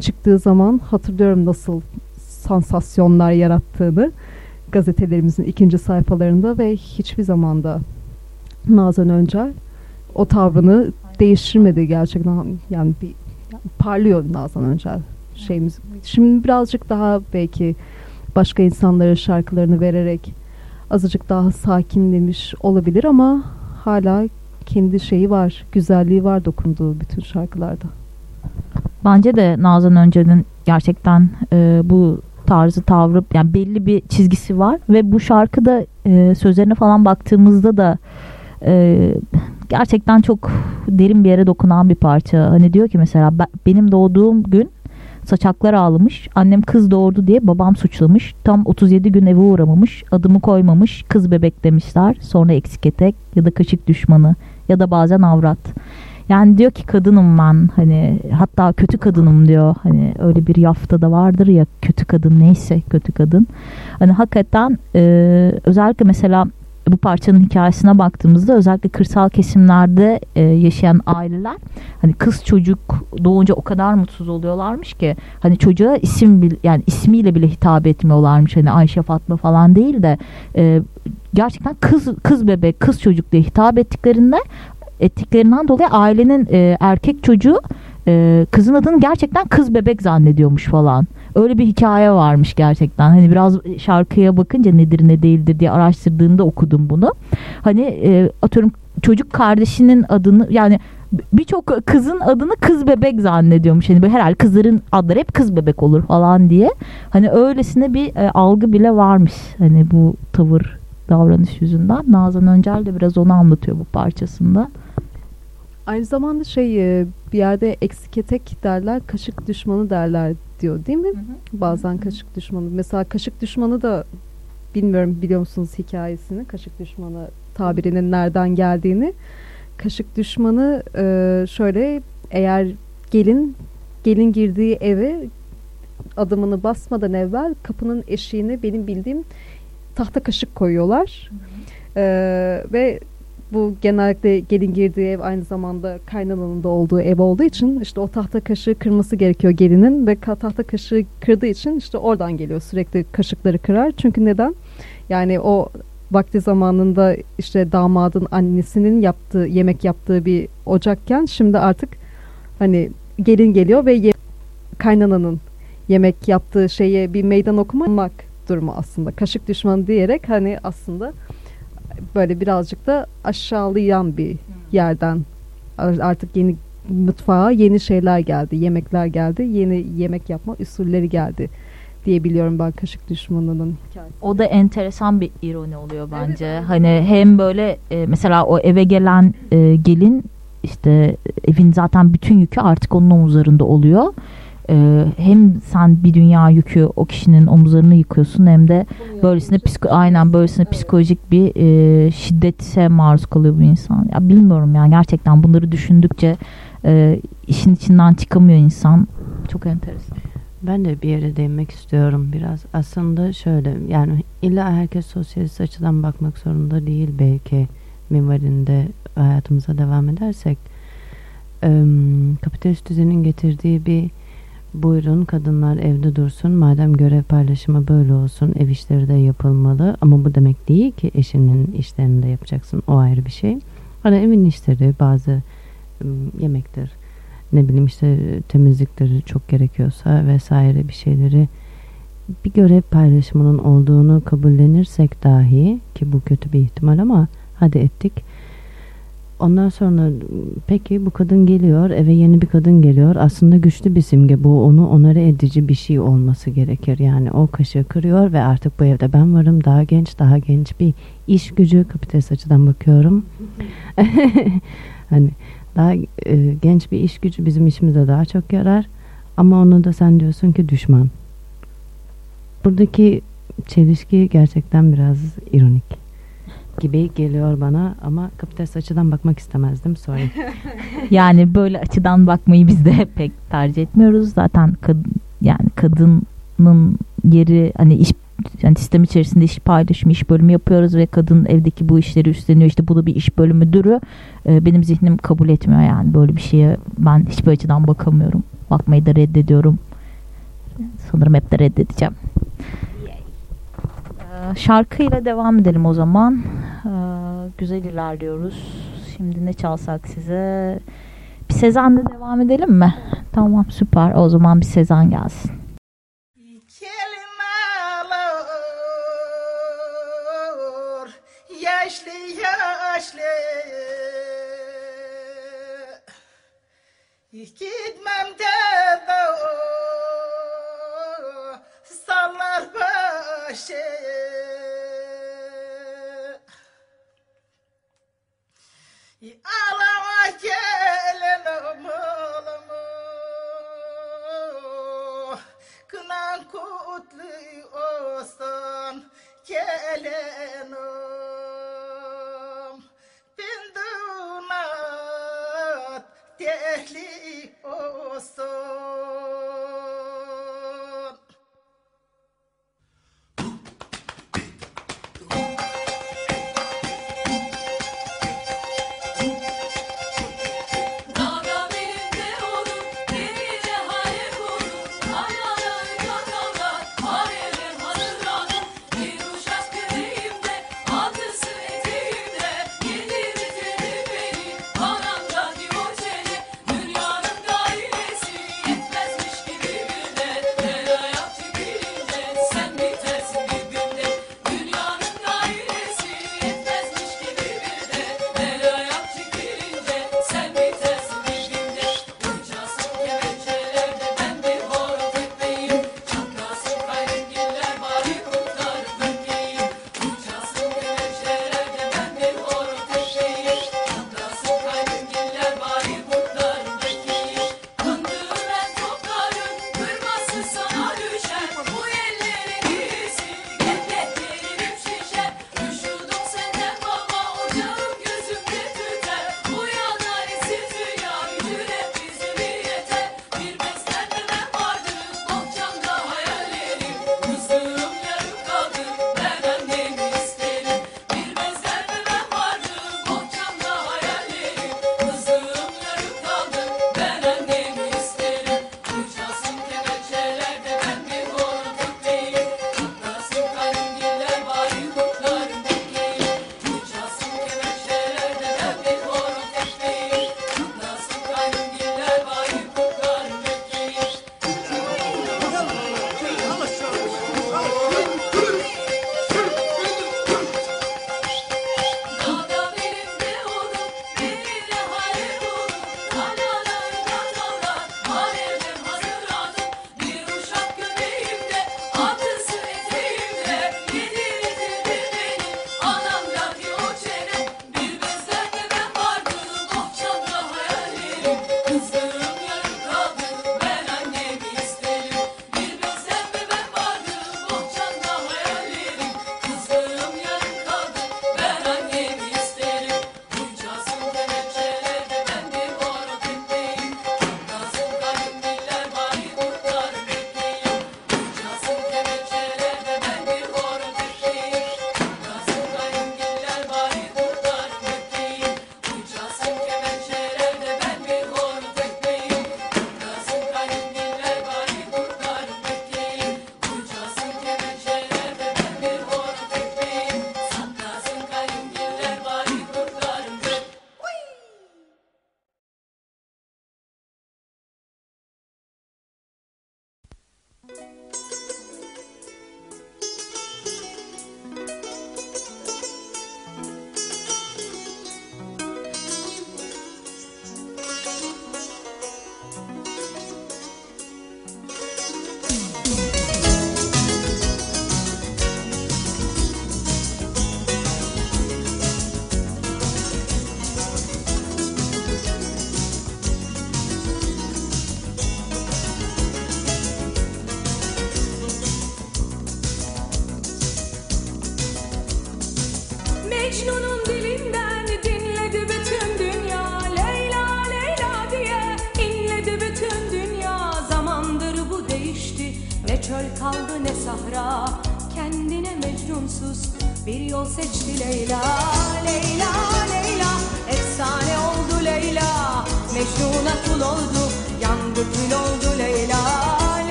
çıktığı zaman hatırlıyorum nasıl sansasyonlar yarattığını gazetelerimizin ikinci sayfalarında ve hiçbir zamanda Nazan Öncel o tavrını değiştirmedi gerçekten yani bir yani parlıyor Nazan Öncel şeyimiz. Şimdi birazcık daha belki başka insanlara şarkılarını vererek azıcık daha sakinlemiş olabilir ama hala kendi şeyi var, güzelliği var dokunduğu bütün şarkılarda. Bence de Nazan Öncel'in gerçekten e, bu tarzı tavrı yani belli bir çizgisi var ve bu şarkıda e, sözlerine falan baktığımızda da e, gerçekten çok derin bir yere dokunan bir parça. Hani diyor ki mesela "Ben- benim doğduğum gün saçaklar ağlamış. Annem kız doğurdu diye babam suçlamış. Tam 37 gün eve uğramamış. Adımı koymamış. Kız bebek demişler. Sonra eksik etek ya da kaşık düşmanı ya da bazen avrat. Yani diyor ki kadınım ben hani hatta kötü kadınım diyor. Hani öyle bir yafta da vardır ya kötü kadın neyse kötü kadın. Hani hakikaten e, özellikle mesela bu parçanın hikayesine baktığımızda özellikle kırsal kesimlerde e, yaşayan aileler hani kız çocuk doğunca o kadar mutsuz oluyorlarmış ki hani çocuğa isim yani ismiyle bile hitap etmiyorlarmış hani Ayşe Fatma falan değil de e, gerçekten kız kız bebek kız çocuk diye hitap ettiklerinde ettiklerinden dolayı ailenin e, erkek çocuğu e, kızın adını gerçekten kız bebek zannediyormuş falan. Öyle bir hikaye varmış gerçekten. Hani biraz şarkıya bakınca nedir ne değildir diye araştırdığında okudum bunu. Hani e, atıyorum çocuk kardeşinin adını yani birçok kızın adını kız bebek zannediyormuş. Hani herhalde kızların adları hep kız bebek olur falan diye. Hani öylesine bir e, algı bile varmış. Hani bu tavır davranış yüzünden. Nazan Öncel de biraz onu anlatıyor bu parçasında. Aynı zamanda şey e, bir yerde eksik etek derler, kaşık düşmanı derler diyor değil mi? Bazen kaşık düşmanı. Mesela kaşık düşmanı da bilmiyorum biliyor musunuz hikayesini? Kaşık düşmanı tabirinin nereden geldiğini. Kaşık düşmanı e, şöyle eğer gelin gelin girdiği eve adımını basmadan evvel kapının eşiğine benim bildiğim tahta kaşık koyuyorlar. E, ve bu genellikle gelin girdiği ev aynı zamanda kaynananın da olduğu ev olduğu için işte o tahta kaşığı kırması gerekiyor gelinin ve tahta kaşığı kırdığı için işte oradan geliyor sürekli kaşıkları kırar. Çünkü neden? Yani o vakti zamanında işte damadın annesinin yaptığı yemek yaptığı bir ocakken şimdi artık hani gelin geliyor ve ye- kaynananın yemek yaptığı şeye bir meydan okumak durumu aslında. Kaşık düşmanı diyerek hani aslında böyle birazcık da aşağılayan bir yerden artık yeni mutfağa yeni şeyler geldi, yemekler geldi, yeni yemek yapma usulleri geldi diye biliyorum ben kaşık düşmanının. O da enteresan bir ironi oluyor bence. Hani hem böyle e, mesela o eve gelen e, gelin işte evin zaten bütün yükü artık onun omuzlarında oluyor. E, hem sen bir dünya yükü o kişinin omuzlarını yıkıyorsun hem de böylesine psiko aynen böylesine psikolojik bir e, şiddete maruz kalıyor bu insan. Ya bilmiyorum ya gerçekten bunları düşündükçe e, işin içinden çıkamıyor insan. Çok enteresan. Ben de bir yere değinmek istiyorum biraz. Aslında şöyle yani illa herkes sosyalist açıdan bakmak zorunda değil belki minvalinde hayatımıza devam edersek. Eee, kapitalist düzenin getirdiği bir buyurun kadınlar evde dursun madem görev paylaşımı böyle olsun ev işleri de yapılmalı ama bu demek değil ki eşinin işlerini de yapacaksın o ayrı bir şey. Hani evin işleri bazı yemektir ne bileyim işte temizlikleri çok gerekiyorsa vesaire bir şeyleri bir görev paylaşımının olduğunu kabullenirsek dahi ki bu kötü bir ihtimal ama hadi ettik. Ondan sonra peki bu kadın geliyor eve yeni bir kadın geliyor. Aslında güçlü bir simge bu. Onu onarı edici bir şey olması gerekir. Yani o kaşığı kırıyor ve artık bu evde ben varım. Daha genç daha genç bir iş gücü kapitalist açıdan bakıyorum. *laughs* Hani daha e, genç bir iş gücü bizim işimize daha çok yarar. Ama onu da sen diyorsun ki düşman. Buradaki çelişki gerçekten biraz ironik gibi geliyor bana ama kapitalist açıdan bakmak istemezdim sorry. *laughs* Yani böyle açıdan bakmayı biz de *laughs* pek tercih etmiyoruz. Zaten kad- yani kadının yeri hani iş yani sistem içerisinde iş paylaşımı, iş bölümü yapıyoruz ve kadın evdeki bu işleri üstleniyor. İşte bu da bir iş bölümüdürü. Ee, benim zihnim kabul etmiyor yani böyle bir şeye. Ben hiçbir açıdan bakamıyorum. Bakmayı da reddediyorum. Sanırım hep de reddedeceğim. Ee, şarkıyla devam edelim o zaman. Ee, güzel ilerliyoruz. Şimdi ne çalsak size? Bir Sezen'le devam edelim mi? Tamam süper. O zaman bir Sezen gelsin. Yaşlı yaşlı Gitmem de sallar başı Ağlama gelin oğlumu Kınan kutlu olsun gelinim Pindunat tehli olsun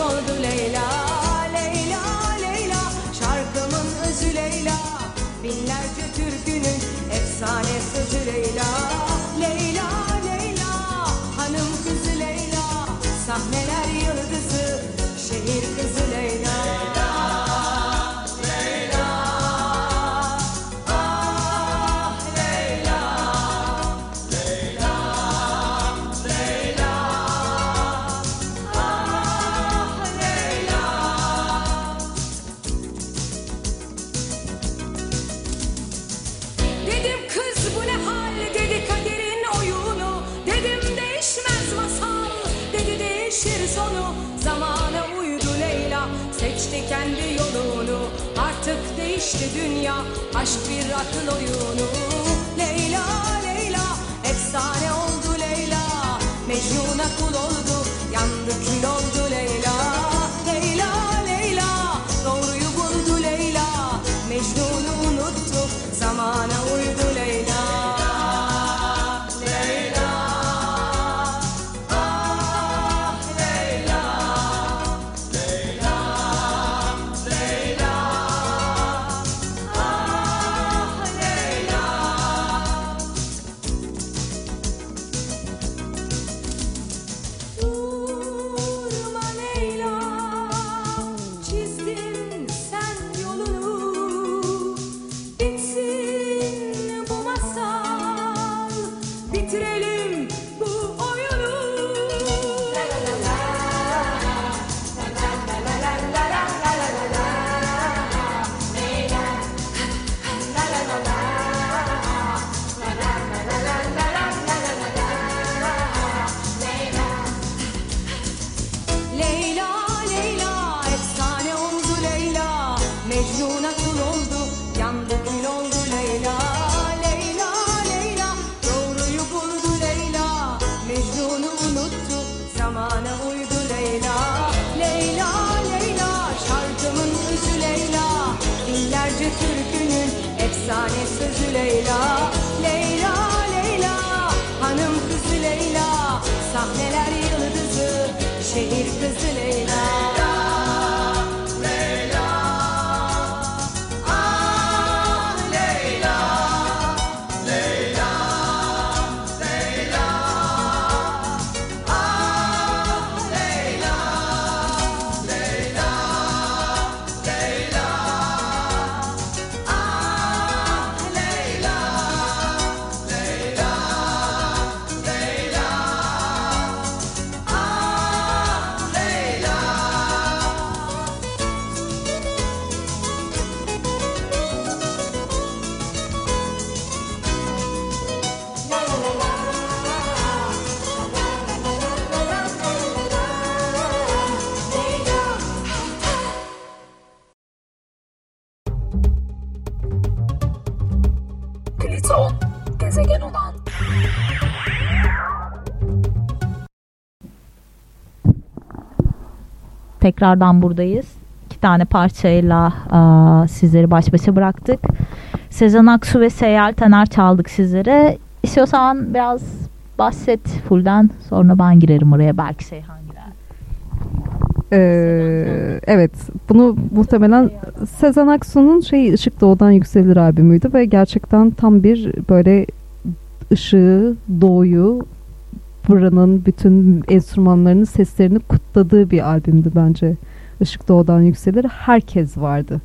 ne hoş oldu Leyla Leyla Leyla. Şarkımın özü Leyla. Binlerce türkünün efsane sözü Leyla Leyla Değişti dünya aşk bir akıl oyunu Tekrardan buradayız. İki tane parçayla aa, sizleri baş başa bıraktık. Sezen Aksu ve Seyyal Taner çaldık sizlere. İstiyorsan biraz bahset Fulden. Sonra ben girerim oraya. Belki Seyhan girer. Ee, evet bunu muhtemelen Sezen Aksu'nun şey Işık Doğudan Yükselir albümüydü ve gerçekten tam bir böyle ışığı, doğuyu buranın bütün enstrümanlarının seslerini kutladığı bir albümdü bence. Işık Doğudan Yükselir herkes vardı.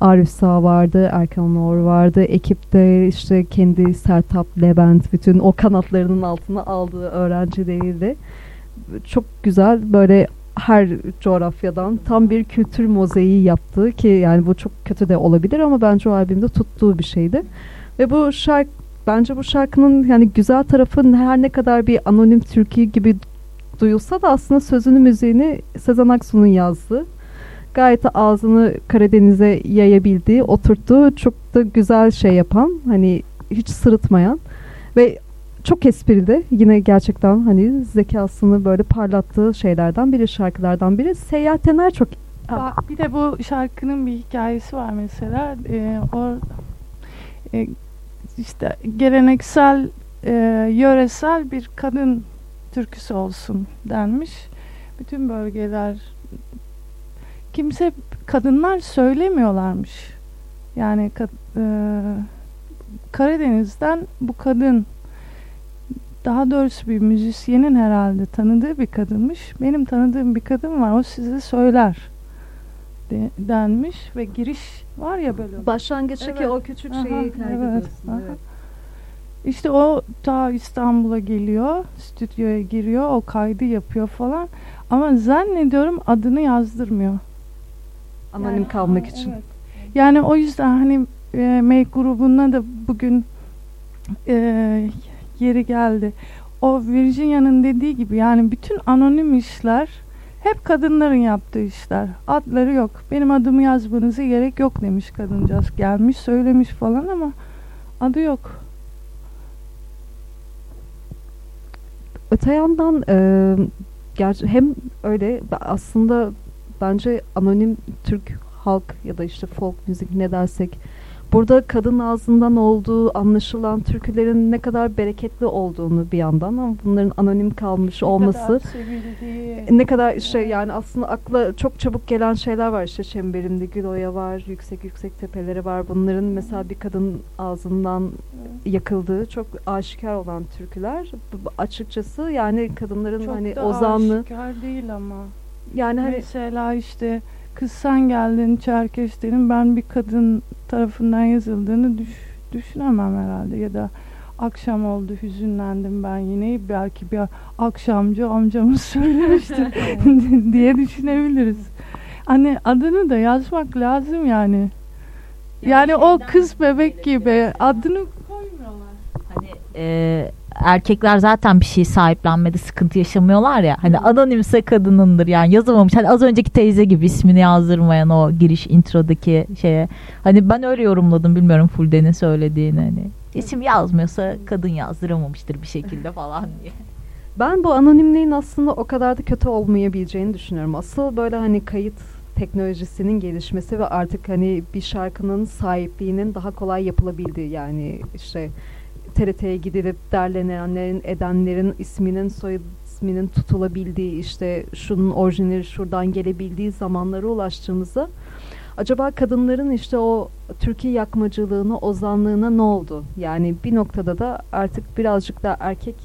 Arif Sağ vardı, Erkan Nor vardı. Ekipte işte kendi Sertap, Levent bütün o kanatlarının altına aldığı öğrencileriyle çok güzel böyle her coğrafyadan tam bir kültür mozaiği yaptı ki yani bu çok kötü de olabilir ama bence o albümde tuttuğu bir şeydi. Ve bu şarkı bence bu şarkının yani güzel tarafı her ne kadar bir anonim türkü gibi duyulsa da aslında sözünü müziğini Sezen Aksu'nun yazdığı. Gayet ağzını Karadeniz'e yayabildiği, oturttuğu çok da güzel şey yapan, hani hiç sırıtmayan ve çok esprili yine gerçekten hani zekasını böyle parlattığı şeylerden biri şarkılardan biri. Seyyah Tener çok Bir de bu şarkının bir hikayesi var mesela. Ee, o e, işte geleneksel, e, yöresel bir kadın türküsü olsun denmiş. Bütün bölgeler kimse kadınlar söylemiyorlarmış. Yani e, Karadeniz'den bu kadın daha doğrusu bir müzisyenin herhalde tanıdığı bir kadınmış. Benim tanıdığım bir kadın var. O size söyler de, denmiş ve giriş var ya böyle. başlangıçtaki Evet. o küçük Aha, şeyi evet, kaydediyorsun. aha. Evet. İşte o ta İstanbul'a geliyor, stüdyoya giriyor, o kaydı yapıyor falan. Ama zannediyorum adını yazdırmıyor. Anonim Yani- kalmak Aa, için. evet. Yani o yüzden hani e, Make grubuna da bugün e, yeri geldi. O Virginia'nın dediği gibi yani bütün anonim işler hep kadınların yaptığı işler. Adları yok. Benim adımı yazmanıza gerek yok demiş kadıncağız. Gelmiş söylemiş falan ama adı yok. Öte yandan e, gerçi hem öyle aslında bence anonim Türk halk ya da işte folk müzik ne dersek burada kadın ağzından olduğu anlaşılan türkülerin ne kadar bereketli olduğunu bir yandan ama bunların anonim kalmış olması kadar ne kadar işte yani aslında akla çok çabuk gelen şeyler var. İşte çemberimde gül oya var yüksek yüksek tepeleri var. Bunların mesela bir kadın ağzından yakıldığı çok aşikar olan türküler. Açıkçası yani kadınların Çok hani da aşikar değil ama. yani hani Mesela işte kız sen geldin Çerkeşlerin ben bir kadın tarafından yazıldığını düş, düşünemem herhalde ya da akşam oldu hüzünlendim ben yine belki bir akşamcı amcamız *laughs* söylemiştir *laughs* *laughs* diye düşünebiliriz. Hani adını da yazmak lazım yani. Yani o kız bebek gibi adını koymuyorlar. Hani e, erkekler zaten bir şey sahiplenmede sıkıntı yaşamıyorlar ya. Hani anonimse kadınındır yani yazamamış. Hani az önceki teyze gibi ismini yazdırmayan o giriş introdaki şeye. Hani ben öyle yorumladım bilmiyorum Fulden'in söylediğini hani. İsim yazmıyorsa kadın yazdıramamıştır bir şekilde falan diye. *laughs* Ben bu anonimliğin aslında o kadar da kötü olmayabileceğini düşünüyorum. Asıl böyle hani kayıt teknolojisinin gelişmesi ve artık hani bir şarkının sahipliğinin daha kolay yapılabildiği yani işte TRT'ye gidilip derlenenlerin, edenlerin isminin, soy isminin tutulabildiği işte şunun orijinali şuradan gelebildiği zamanlara ulaştığımızda acaba kadınların işte o Türkiye yakmacılığına, ozanlığına ne oldu? Yani bir noktada da artık birazcık daha erkek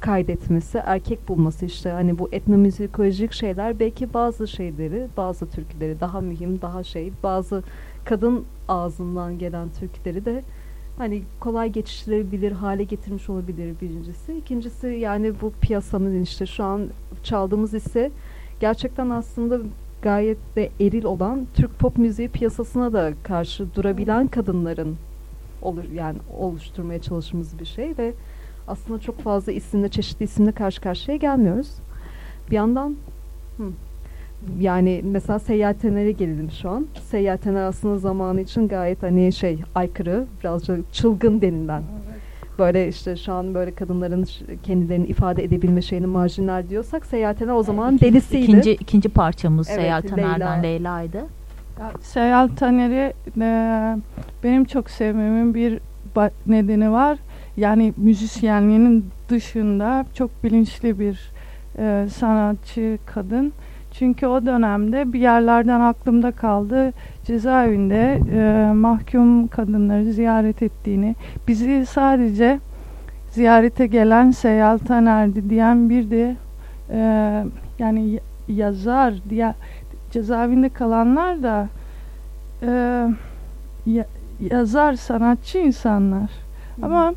kaydetmesi, erkek bulması işte hani bu etnomüzikolojik şeyler belki bazı şeyleri, bazı türküleri daha mühim, daha şey, bazı kadın ağzından gelen türküleri de hani kolay geçiştirebilir hale getirmiş olabilir birincisi. İkincisi yani bu piyasanın işte şu an çaldığımız ise gerçekten aslında gayet de eril olan Türk pop müziği piyasasına da karşı durabilen kadınların olur yani oluşturmaya çalıştığımız bir şey ve aslında çok fazla isimle çeşitli isimle karşı karşıya gelmiyoruz. Bir yandan hı, yani mesela Seyyar Tener'e gelelim şu an. Seyyar Tener aslında zamanı için gayet hani şey aykırı, birazcık çılgın denilen. Böyle işte şu an böyle kadınların kendilerini ifade edebilme şeyini marjinal diyorsak Seyyar Tener o zaman delisiydi. İkinci, ikinci parçamız Evet, Seyyar Taner'den Leyla. Leyla'ydı. Ya, Seyal Taner'i e, benim çok sevmemin bir nedeni var. Yani müzisyenliğinin dışında çok bilinçli bir e, sanatçı kadın. Çünkü o dönemde bir yerlerden aklımda kaldı. Cezaevinde e, mahkum kadınları ziyaret ettiğini, bizi sadece ziyarete gelen Seyal Taner'di diyen bir de e, yani yazar diye cezaevinde kalanlar da e, ya- yazar sanatçı insanlar. Ama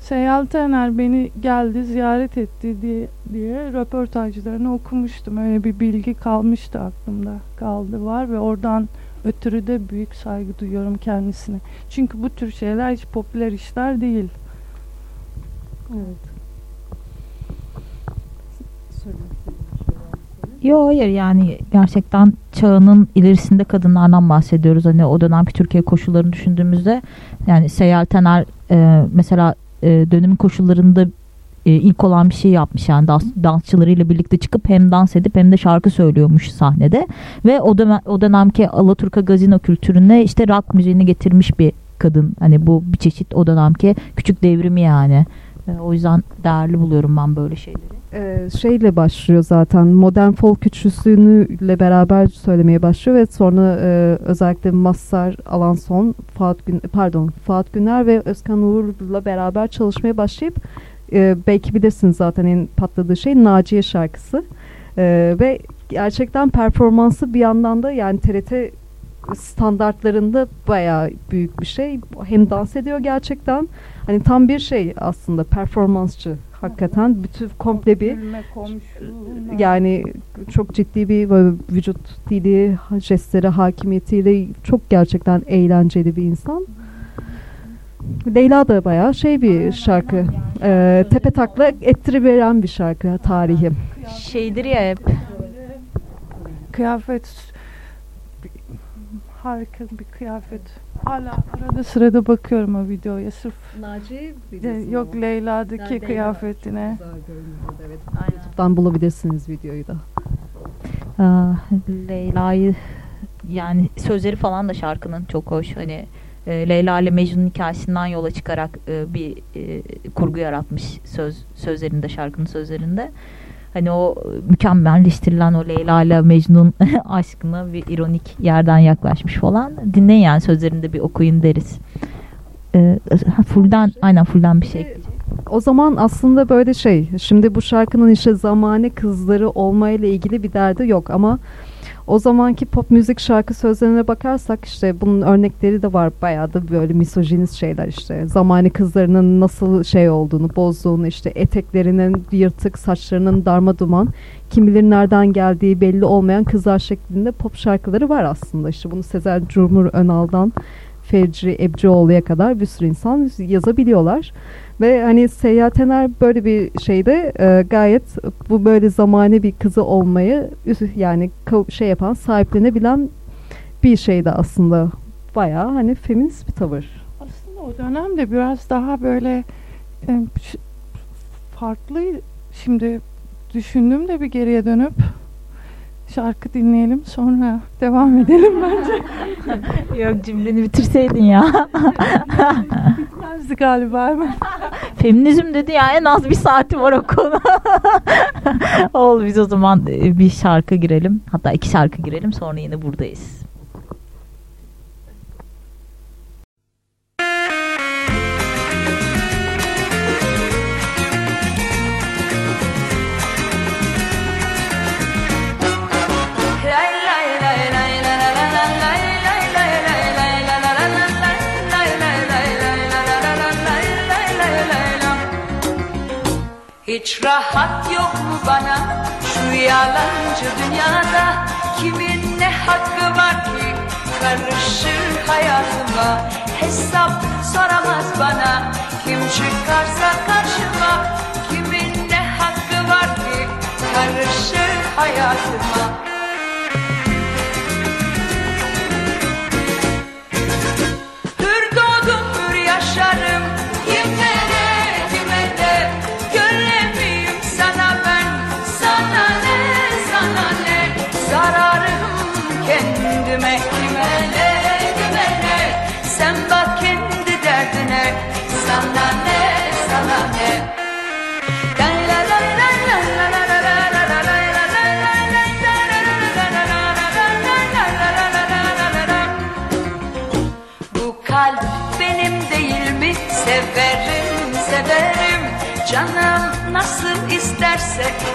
Seyyal Tener beni geldi ziyaret etti diye, diye röportajlarını okumuştum. Öyle bir bilgi kalmıştı aklımda. Kaldı var ve oradan ötürü de büyük saygı duyuyorum kendisine. Çünkü bu tür şeyler hiç popüler işler değil. Evet. Yo hayır yani gerçekten çağının ilerisinde kadınlardan bahsediyoruz. Hani o dönemki Türkiye koşullarını düşündüğümüzde yani Seyyal Tener e, mesela e, dönemin koşullarında e, ilk olan bir şey yapmış yani dans, dansçılarıyla birlikte çıkıp hem dans edip hem de şarkı söylüyormuş sahnede ve o dönem o dönemki Alaturka gazino kültürüne işte rock müziğini getirmiş bir kadın. Hani bu bir çeşit o dönemki küçük devrimi yani. E, o yüzden değerli buluyorum ben böyle şeyleri. Ee, şeyle başlıyor zaten modern folk üçlüsüyle beraber söylemeye başlıyor ve sonra e, özellikle Mazhar Alanson, Fuat Gün pardon Fuat Güner ve Özkan Uğur'la beraber çalışmaya başlayıp e, belki bilirsiniz zaten en patladığı şey Naciye şarkısı E, ve gerçekten performansı bir yandan da yani TRT standartlarında bayağı büyük bir şey. Hem dans ediyor gerçekten. Hani tam bir şey aslında performansçı hakikaten bütün komple bir yani çok ciddi bir vücut dili, jestleri, hakimiyetiyle çok gerçekten eğlenceli bir insan. Leyla da bayağı şey bir şarkı. Ee, tepe takla ettiriveren bir şarkı tarihi. Şeydir ya hep kıyafet harika bir kıyafet. Hala arada sırada bakıyorum o videoya sırf Naci de- yok Leyla'daki kıyafetine. YouTube'dan bulabilirsiniz videoyu da. Aa, Leyla'yı yani sözleri falan da şarkının çok hoş. Hani e, Leyla ile Mecnun hikayesinden yola çıkarak e, bir e, kurgu yaratmış söz sözlerinde şarkının sözlerinde. Hani o mükemmelleştirilen o Leyla ile Mecnun *laughs* aşkına bir ironik yerden yaklaşmış falan. Dinleyin yani sözlerinde bir okuyun deriz. E, ha, fullden aynen fullden bir şey. O zaman aslında böyle şey, şimdi bu şarkının işte zamane kızları olmayla ilgili bir derdi yok ama o zamanki pop müzik şarkı sözlerine bakarsak işte bunun örnekleri de var bayağı da böyle misojinist şeyler işte. Zamane kızlarının nasıl şey olduğunu, bozduğunu işte eteklerinin yırtık, saçlarının darma duman, kim bilir nereden geldiği belli olmayan kızlar şeklinde pop şarkıları var aslında. İşte bunu Sezen Cumhur Önal'dan Fecri Ebcioğlu'ya kadar bir sürü insan yazabiliyorlar. Ve hani Seyyah Tener böyle bir şeyde e, gayet bu böyle zamane bir kızı olmayı yani şey yapan, sahiplenebilen bir şeydi aslında. Bayağı hani feminist bir tavır. Aslında o dönemde biraz daha böyle e, farklı şimdi düşündüm bir geriye dönüp şarkı dinleyelim sonra devam edelim bence. *laughs* Yok cümleni bitirseydin ya. Bitmezdi galiba hemen. Feminizm dedi ya en az bir saati var o konu. *laughs* Ol biz o zaman e, bir şarkı girelim. Hatta iki şarkı girelim sonra yine buradayız. Hiç rahat yok mu bana? Şu yalancı dünyada Kimin ne hakkı var ki? Karışır hayatıma Hesap soramaz bana. Kim çıkarsa karşıma Kimin ne hakkı var ki? Karışır hayatıma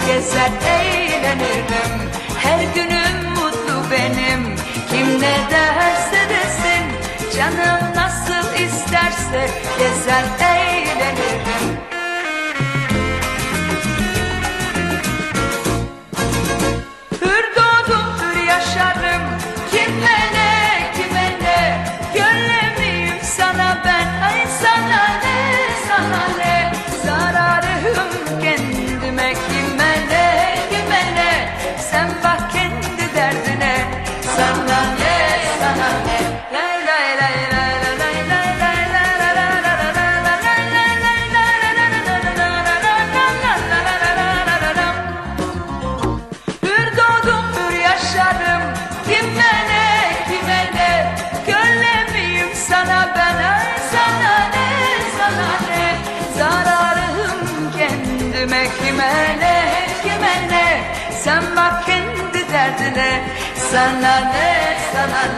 gezer eğlenirim. Her günüm mutlu benim. Kim ne derse desin. Canım nasıl isterse gezer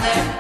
sana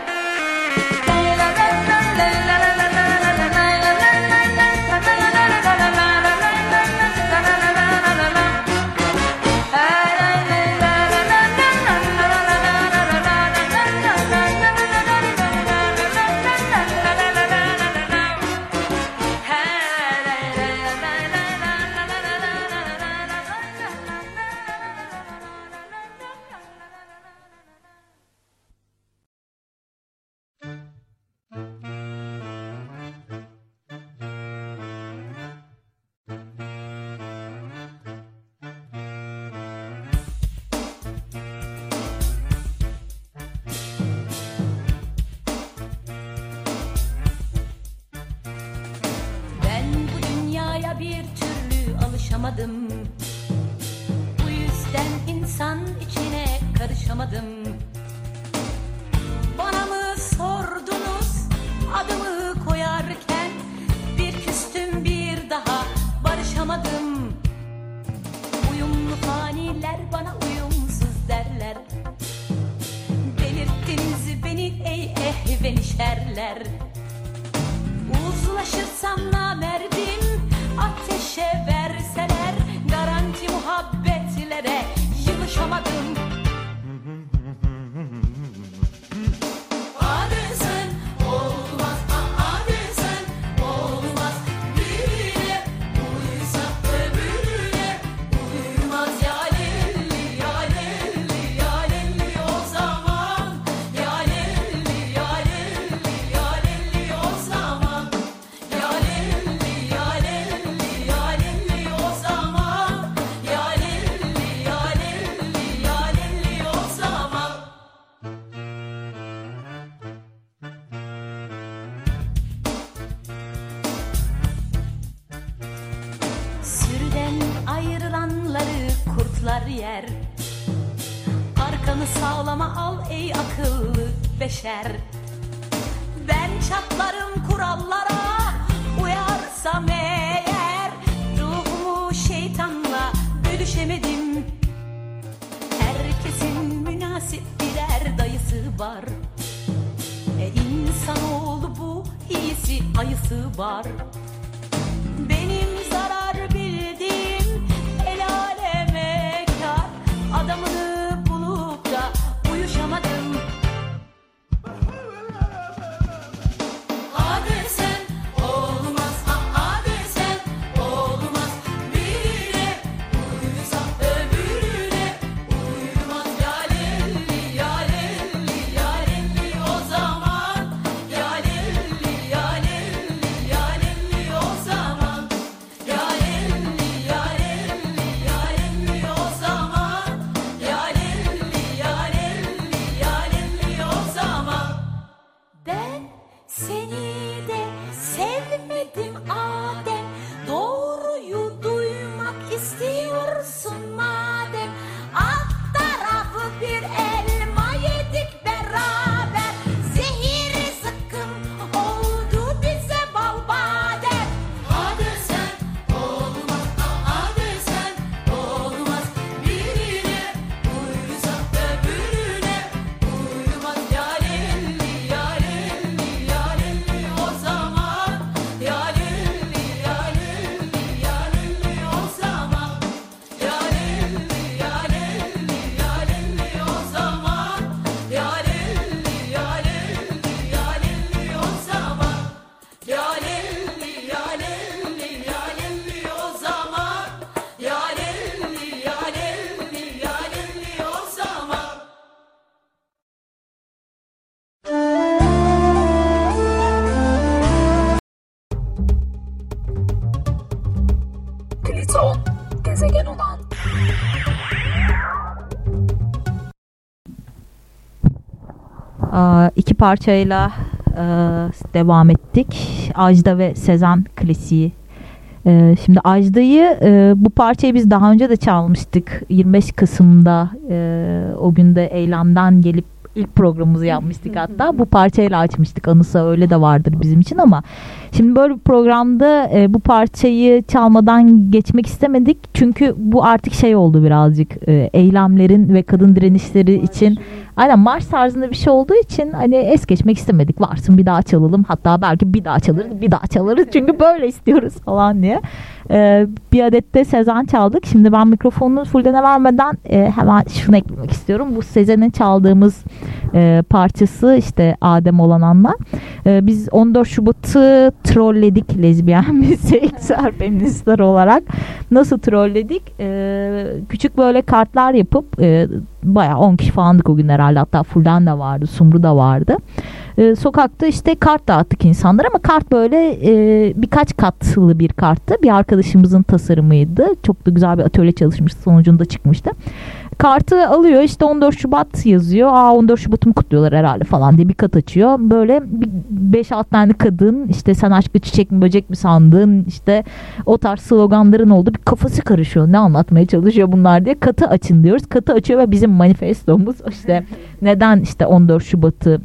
var parçayla e, devam ettik. Ajda ve Sezen klasiği. E, şimdi Ajda'yı e, bu parçayı biz daha önce de çalmıştık. 25 Kasım'da e, o günde eylemden gelip ilk programımızı yapmıştık hatta. Bu *laughs* parçayla açmıştık. Anısı öyle de vardır bizim için ama şimdi böyle bir programda e, bu parçayı çalmadan geçmek istemedik. Çünkü bu artık şey oldu birazcık. E, eylemlerin ve kadın direnişleri için aynen marş tarzında bir şey olduğu için hani es geçmek istemedik. Varsın bir daha çalalım. Hatta belki bir daha çalarız, bir daha çalarız. Çünkü böyle istiyoruz falan diye. E, bir adet de Sezen çaldık. Şimdi ben mikrofonu Fulden'e vermeden e, hemen şunu eklemek istiyorum. Bu Sezen'in çaldığımız e, parçası işte Adem Olanan'la. E, biz 14 Şubat'ı trolledik lezbiyen *laughs* biseksüel feministler olarak. Nasıl trolledik? E, küçük böyle kartlar yapıp e, bayağı 10 kişi falandık o gün herhalde. Hatta Fulden de vardı, Sumru da vardı. E, sokakta işte kart dağıttık insanlara ama kart böyle e, birkaç katlı bir karttı. Bir arkadaşımızın tasarımıydı. Çok da güzel bir atölye çalışmıştı. Sonucunda çıkmıştı. Kartı alıyor işte 14 Şubat yazıyor. Aa 14 Şubat'ımı kutluyorlar herhalde falan diye bir kat açıyor. Böyle 5-6 tane kadın işte sen aşkı çiçek mi böcek mi sandın işte o tarz sloganların oldu. Bir kafası karışıyor. Ne anlatmaya çalışıyor bunlar diye. Katı açın diyoruz. Katı açıyor ve bizim manifestomuz işte neden işte 14 Şubat'ı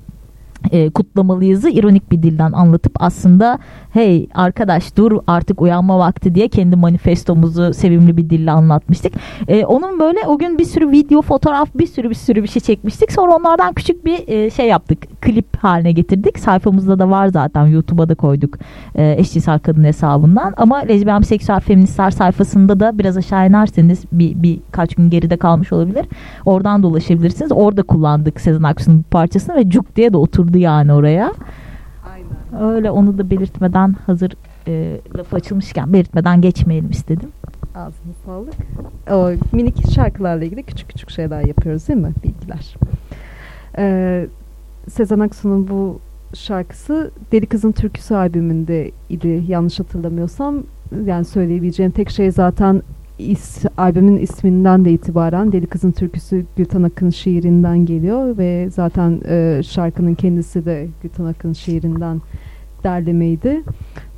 e, kutlamalıyızı ironik bir dilden anlatıp aslında hey arkadaş dur artık uyanma vakti diye kendi manifestomuzu sevimli bir dille anlatmıştık. E, onun böyle o gün bir sürü video, fotoğraf, bir sürü bir sürü bir şey çekmiştik. Sonra onlardan küçük bir e, şey yaptık. Klip haline getirdik. Sayfamızda da var zaten. YouTube'a da koyduk. E, eşcinsel kadın hesabından. Ama lezbiyen seksüel feministler sayfasında da biraz aşağı inerseniz bir, bir kaç gün geride kalmış olabilir. Oradan dolaşabilirsiniz. Orada kullandık Sezen Aksu'nun parçasını ve cuk diye de oturdu yani oraya. Öyle onu da belirtmeden hazır e, lafı açılmışken belirtmeden geçmeyelim istedim. Ağzına sağlık. O minik şarkılarla ilgili küçük küçük şeyler yapıyoruz değil mi? Bilgiler. Ee, Sezen Aksu'nun bu şarkısı Deli Kızın Türküsü albümünde idi yanlış hatırlamıyorsam. Yani söyleyebileceğim tek şey zaten is, albümün isminden de itibaren Deli Kızın Türküsü Gülten Akın şiirinden geliyor ve zaten e, şarkının kendisi de Gülten Akın şiirinden derlemeydi.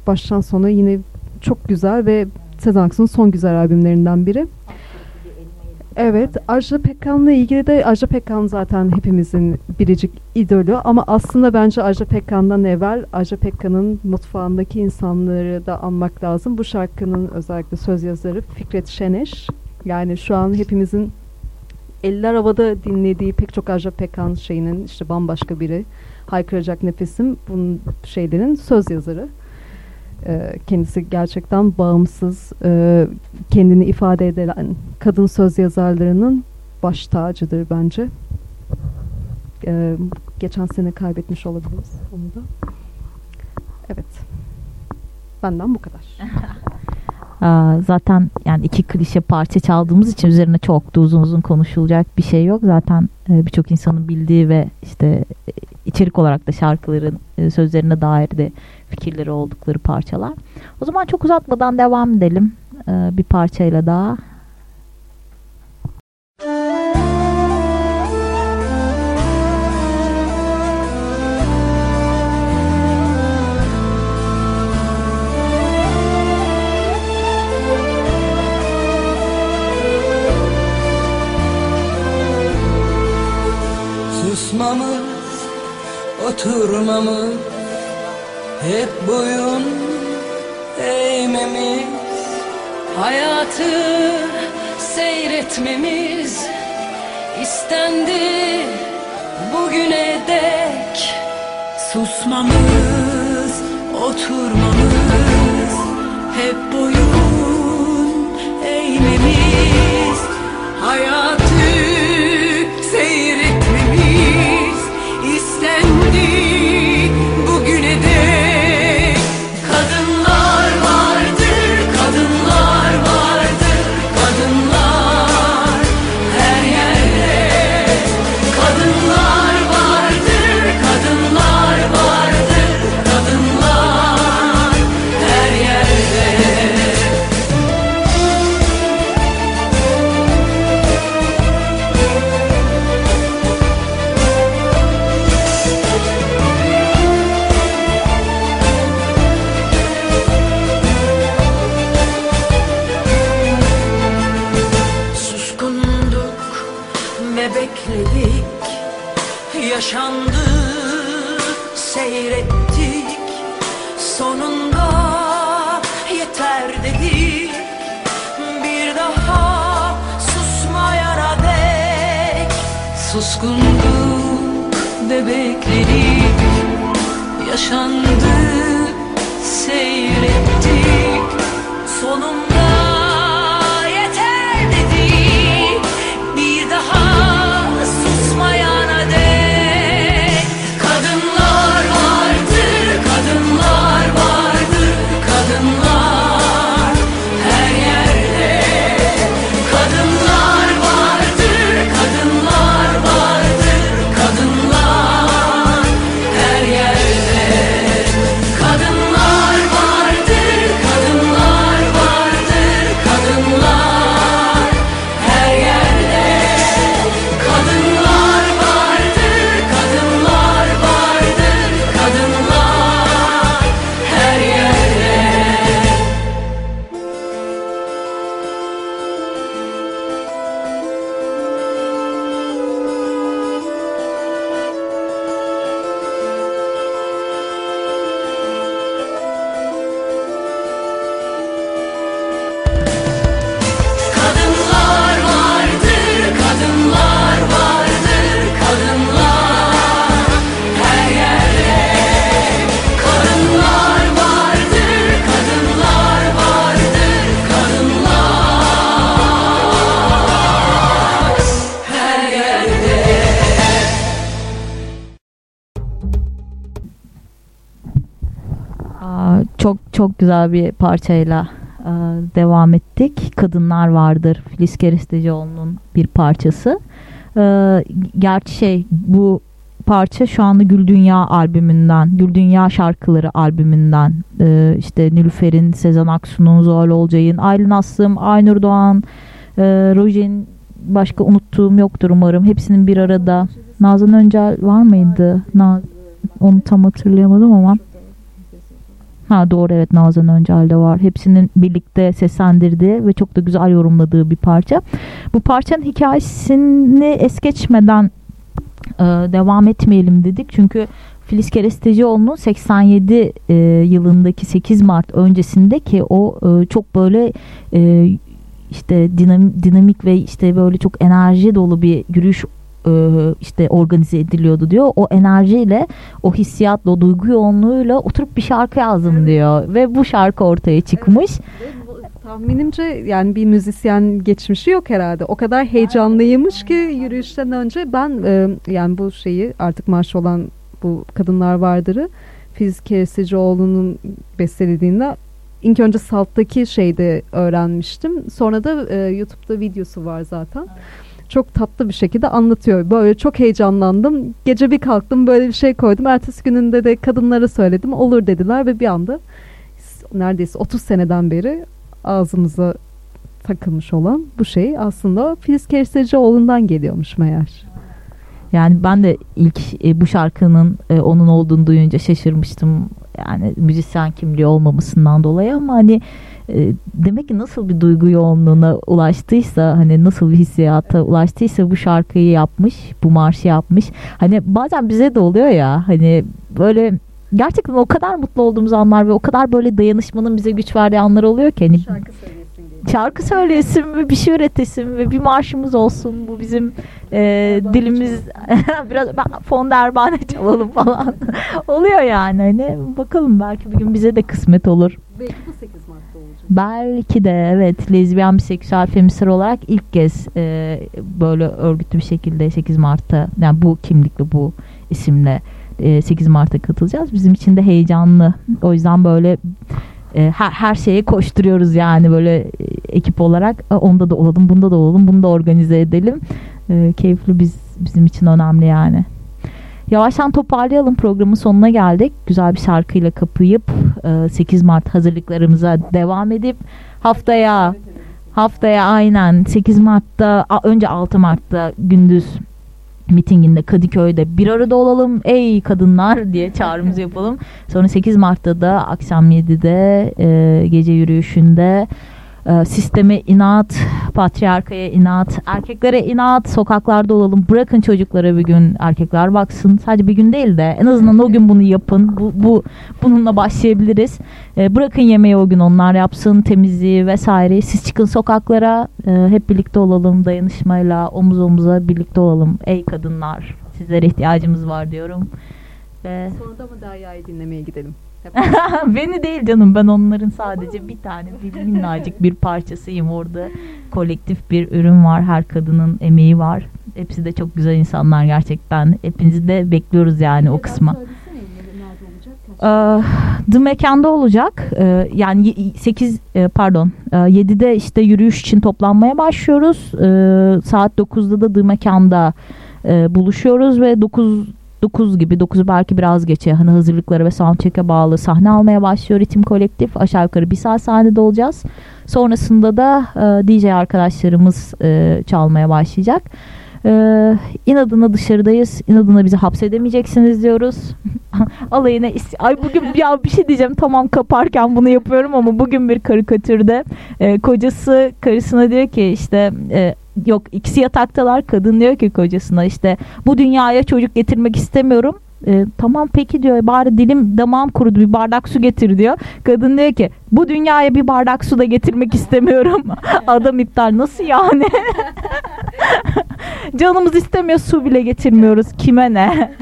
Baştan sona yine çok güzel ve Sezen Aksu'nun son güzel albümlerinden biri. Evet, Ajda Pekkan'la ilgili de Ajda Pekkan zaten hepimizin biricik idolü ama aslında bence Ajda Pekkan'dan evvel Ajda Pekkan'ın mutfağındaki insanları da anmak lazım. Bu şarkının özellikle söz yazarı Fikret Şeneş. Yani şu an hepimizin eller havada dinlediği pek çok Ajda Pekkan şeyinin işte bambaşka biri. Haykıracak nefesim bunun şeylerin söz yazarı. Ee, kendisi gerçekten bağımsız, e, kendini ifade eden kadın söz yazarlarının baş tacıdır bence. Ee, geçen sene kaybetmiş olabiliriz onu da. Evet. Benden bu kadar. *laughs* Zaten yani iki klişe parça çaldığımız için üzerine çok da uzun uzun konuşulacak bir şey yok. Zaten e, birçok insanın bildiği ve işte e, içerik olarak da şarkıların e, sözlerine dair de fikirleri oldukları parçalar. O zaman çok uzatmadan devam edelim bir parçayla daha. Oturmamız, hep boyun eğmemiz, hayatı seyretmemiz istendi bugüne dek. Susmamız, oturmamız, hep boyun eğmemiz, hayatı 伤 çok güzel bir parçayla e, devam ettik. Kadınlar vardır. Filiz Kerestecioğlu'nun bir parçası. E, gerçi şey bu parça şu anda Gül Dünya albümünden, Gül Dünya şarkıları albümünden e, işte Nilüfer'in, Sezen Aksu'nun, Zuhal Olcay'ın, Aylin Aslım, Aynur Doğan, e, Rojen başka unuttuğum yoktur umarım. Hepsinin bir arada. Nazan Öncel var mıydı? Na onu tam hatırlayamadım ama. Ha doğru evet Nazan Öncel de var. Hepsinin birlikte seslendirdiği ve çok da güzel yorumladığı bir parça. Bu parçanın hikayesini es geçmeden e, devam etmeyelim dedik. Çünkü Filiz Kerestecioğlu'nun 87 e, yılındaki 8 Mart öncesindeki o e, çok böyle e, işte dinamik, dinamik ve işte böyle çok enerji dolu bir yürüyüş işte organize ediliyordu diyor. O enerjiyle, o hissiyatla, o duygu yoğunluğuyla oturup bir şarkı yazdım diyor. Ve bu şarkı ortaya çıkmış. Tahminimce yani bir müzisyen geçmişi yok herhalde. O kadar heyecanlıymış ki yürüyüşten önce ben e, yani bu şeyi artık marş olan bu Kadınlar Vardır'ı Filiz Keresicioğlu'nun bestelediğinde ilk önce Salt'taki şeyde öğrenmiştim. Sonra da e, YouTube'da videosu var zaten. Çok tatlı bir şekilde anlatıyor. Böyle çok heyecanlandım. Gece bir kalktım böyle bir şey koydum. Ertesi gününde de kadınlara söyledim. Olur dediler ve bir anda neredeyse 30 seneden beri ağzımıza takılmış olan bu şey aslında Filiz Keresecioğlu'ndan geliyormuş meğer. Yani ben de ilk e, bu şarkının e, onun olduğunu duyunca şaşırmıştım. Yani müzisyen kimliği olmamasından dolayı ama hani demek ki nasıl bir duygu yoğunluğuna ulaştıysa hani nasıl bir hissiyata ulaştıysa bu şarkıyı yapmış, bu marşı yapmış. Hani bazen bize de oluyor ya hani böyle gerçekten o kadar mutlu olduğumuz anlar ve o kadar böyle dayanışmanın bize güç verdiği anlar oluyor ki hani Şarkı söylesin diye. şarkı söyleyesim ve bir şey üretesim ve bir marşımız olsun bu bizim e, dilimiz *laughs* biraz ben fonda erbane çalalım falan *laughs* oluyor yani hani bakalım belki bir gün bize de kısmet olur. Belki bu 8 Mart'ta olacak. Belki de evet lezbiyen biseksüel feministler olarak ilk kez e, böyle örgütlü bir şekilde 8 Mart'ta yani bu kimlikle bu isimle e, 8 Mart'a katılacağız. Bizim için de heyecanlı. O yüzden böyle e, her, her şeye koşturuyoruz yani böyle e, ekip olarak. E, onda da olalım, bunda da olalım, bunu da organize edelim. E, keyifli biz bizim için önemli yani. Yavaştan toparlayalım programın sonuna geldik. Güzel bir şarkıyla kapayıp e, 8 Mart hazırlıklarımıza devam edip haftaya haftaya aynen 8 Mart'ta önce 6 Mart'ta gündüz mitinginde Kadıköy'de bir arada olalım ey kadınlar diye çağrımızı yapalım. Sonra 8 Mart'ta da akşam 7'de e, gece yürüyüşünde e, sisteme inat, patriarkaya inat, erkeklere inat, sokaklarda olalım. Bırakın çocuklara bir gün erkekler baksın. Sadece bir gün değil de en azından o gün bunu yapın. Bu, bu bununla başlayabiliriz. E, bırakın yemeği o gün onlar yapsın, temizliği vesaire. Siz çıkın sokaklara, e, hep birlikte olalım, dayanışmayla omuz omuza birlikte olalım. Ey kadınlar, sizlere ihtiyacımız var diyorum. Ve Sonra da mı Derya'yı dinlemeye gidelim? *laughs* Beni değil canım ben onların sadece bir tane bir minnacık bir parçasıyım orada. Kolektif bir ürün var. Her kadının emeği var. Hepsi de çok güzel insanlar gerçekten. Hepinizi de bekliyoruz yani o kısma. Ee, The Mekan'da olacak. Ee, yani 8 pardon 7'de işte yürüyüş için toplanmaya başlıyoruz. Ee, saat 9'da da The Mekan'da e, buluşuyoruz ve 9 9 gibi 9 belki biraz geçe hani hazırlıklara ve soundcheck'e bağlı sahne almaya başlıyor ritim kolektif. Aşağı yukarı bir saat sahnede olacağız. Sonrasında da e, DJ arkadaşlarımız e, çalmaya başlayacak. E, inadına dışarıdayız inadına bizi hapsedemeyeceksiniz diyoruz. *laughs* Alayına ay bugün ya bir şey diyeceğim tamam kaparken bunu yapıyorum ama bugün bir karikatürde e, kocası karısına diyor ki işte e, yok ikisi yataktalar. Kadın diyor ki kocasına işte bu dünyaya çocuk getirmek istemiyorum. E, tamam peki diyor. Bari dilim damağım kurudu. Bir bardak su getir diyor. Kadın diyor ki bu dünyaya bir bardak su da getirmek istemiyorum. *laughs* Adam iptal. Nasıl yani? *laughs* Canımız istemiyor su bile getirmiyoruz. Kime ne? *laughs*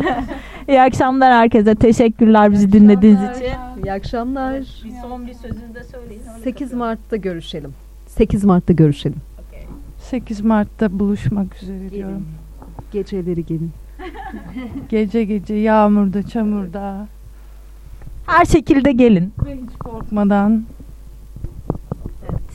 İyi akşamlar herkese. Teşekkürler bizi dinlediğiniz için. İyi akşamlar. bir son bir sözünü de söyleyin. 8 Mart'ta görüşelim. 8 Mart'ta görüşelim. 8 Mart'ta buluşmak üzere diyorum. Geceleri gelin. Gece gece yağmurda, çamurda her şekilde gelin ve hiç korkmadan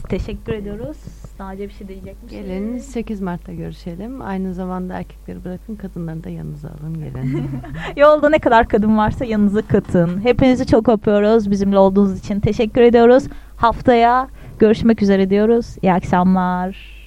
teşekkür ediyoruz Naciye bir şey diyecek misin? Gelin 8 Mart'ta görüşelim. Aynı zamanda erkekleri bırakın kadınları da yanınıza alın gelin. *laughs* Yolda ne kadar kadın varsa yanınıza katın. Hepinizi çok öpüyoruz. Bizimle olduğunuz için teşekkür ediyoruz. Haftaya görüşmek üzere diyoruz. İyi akşamlar.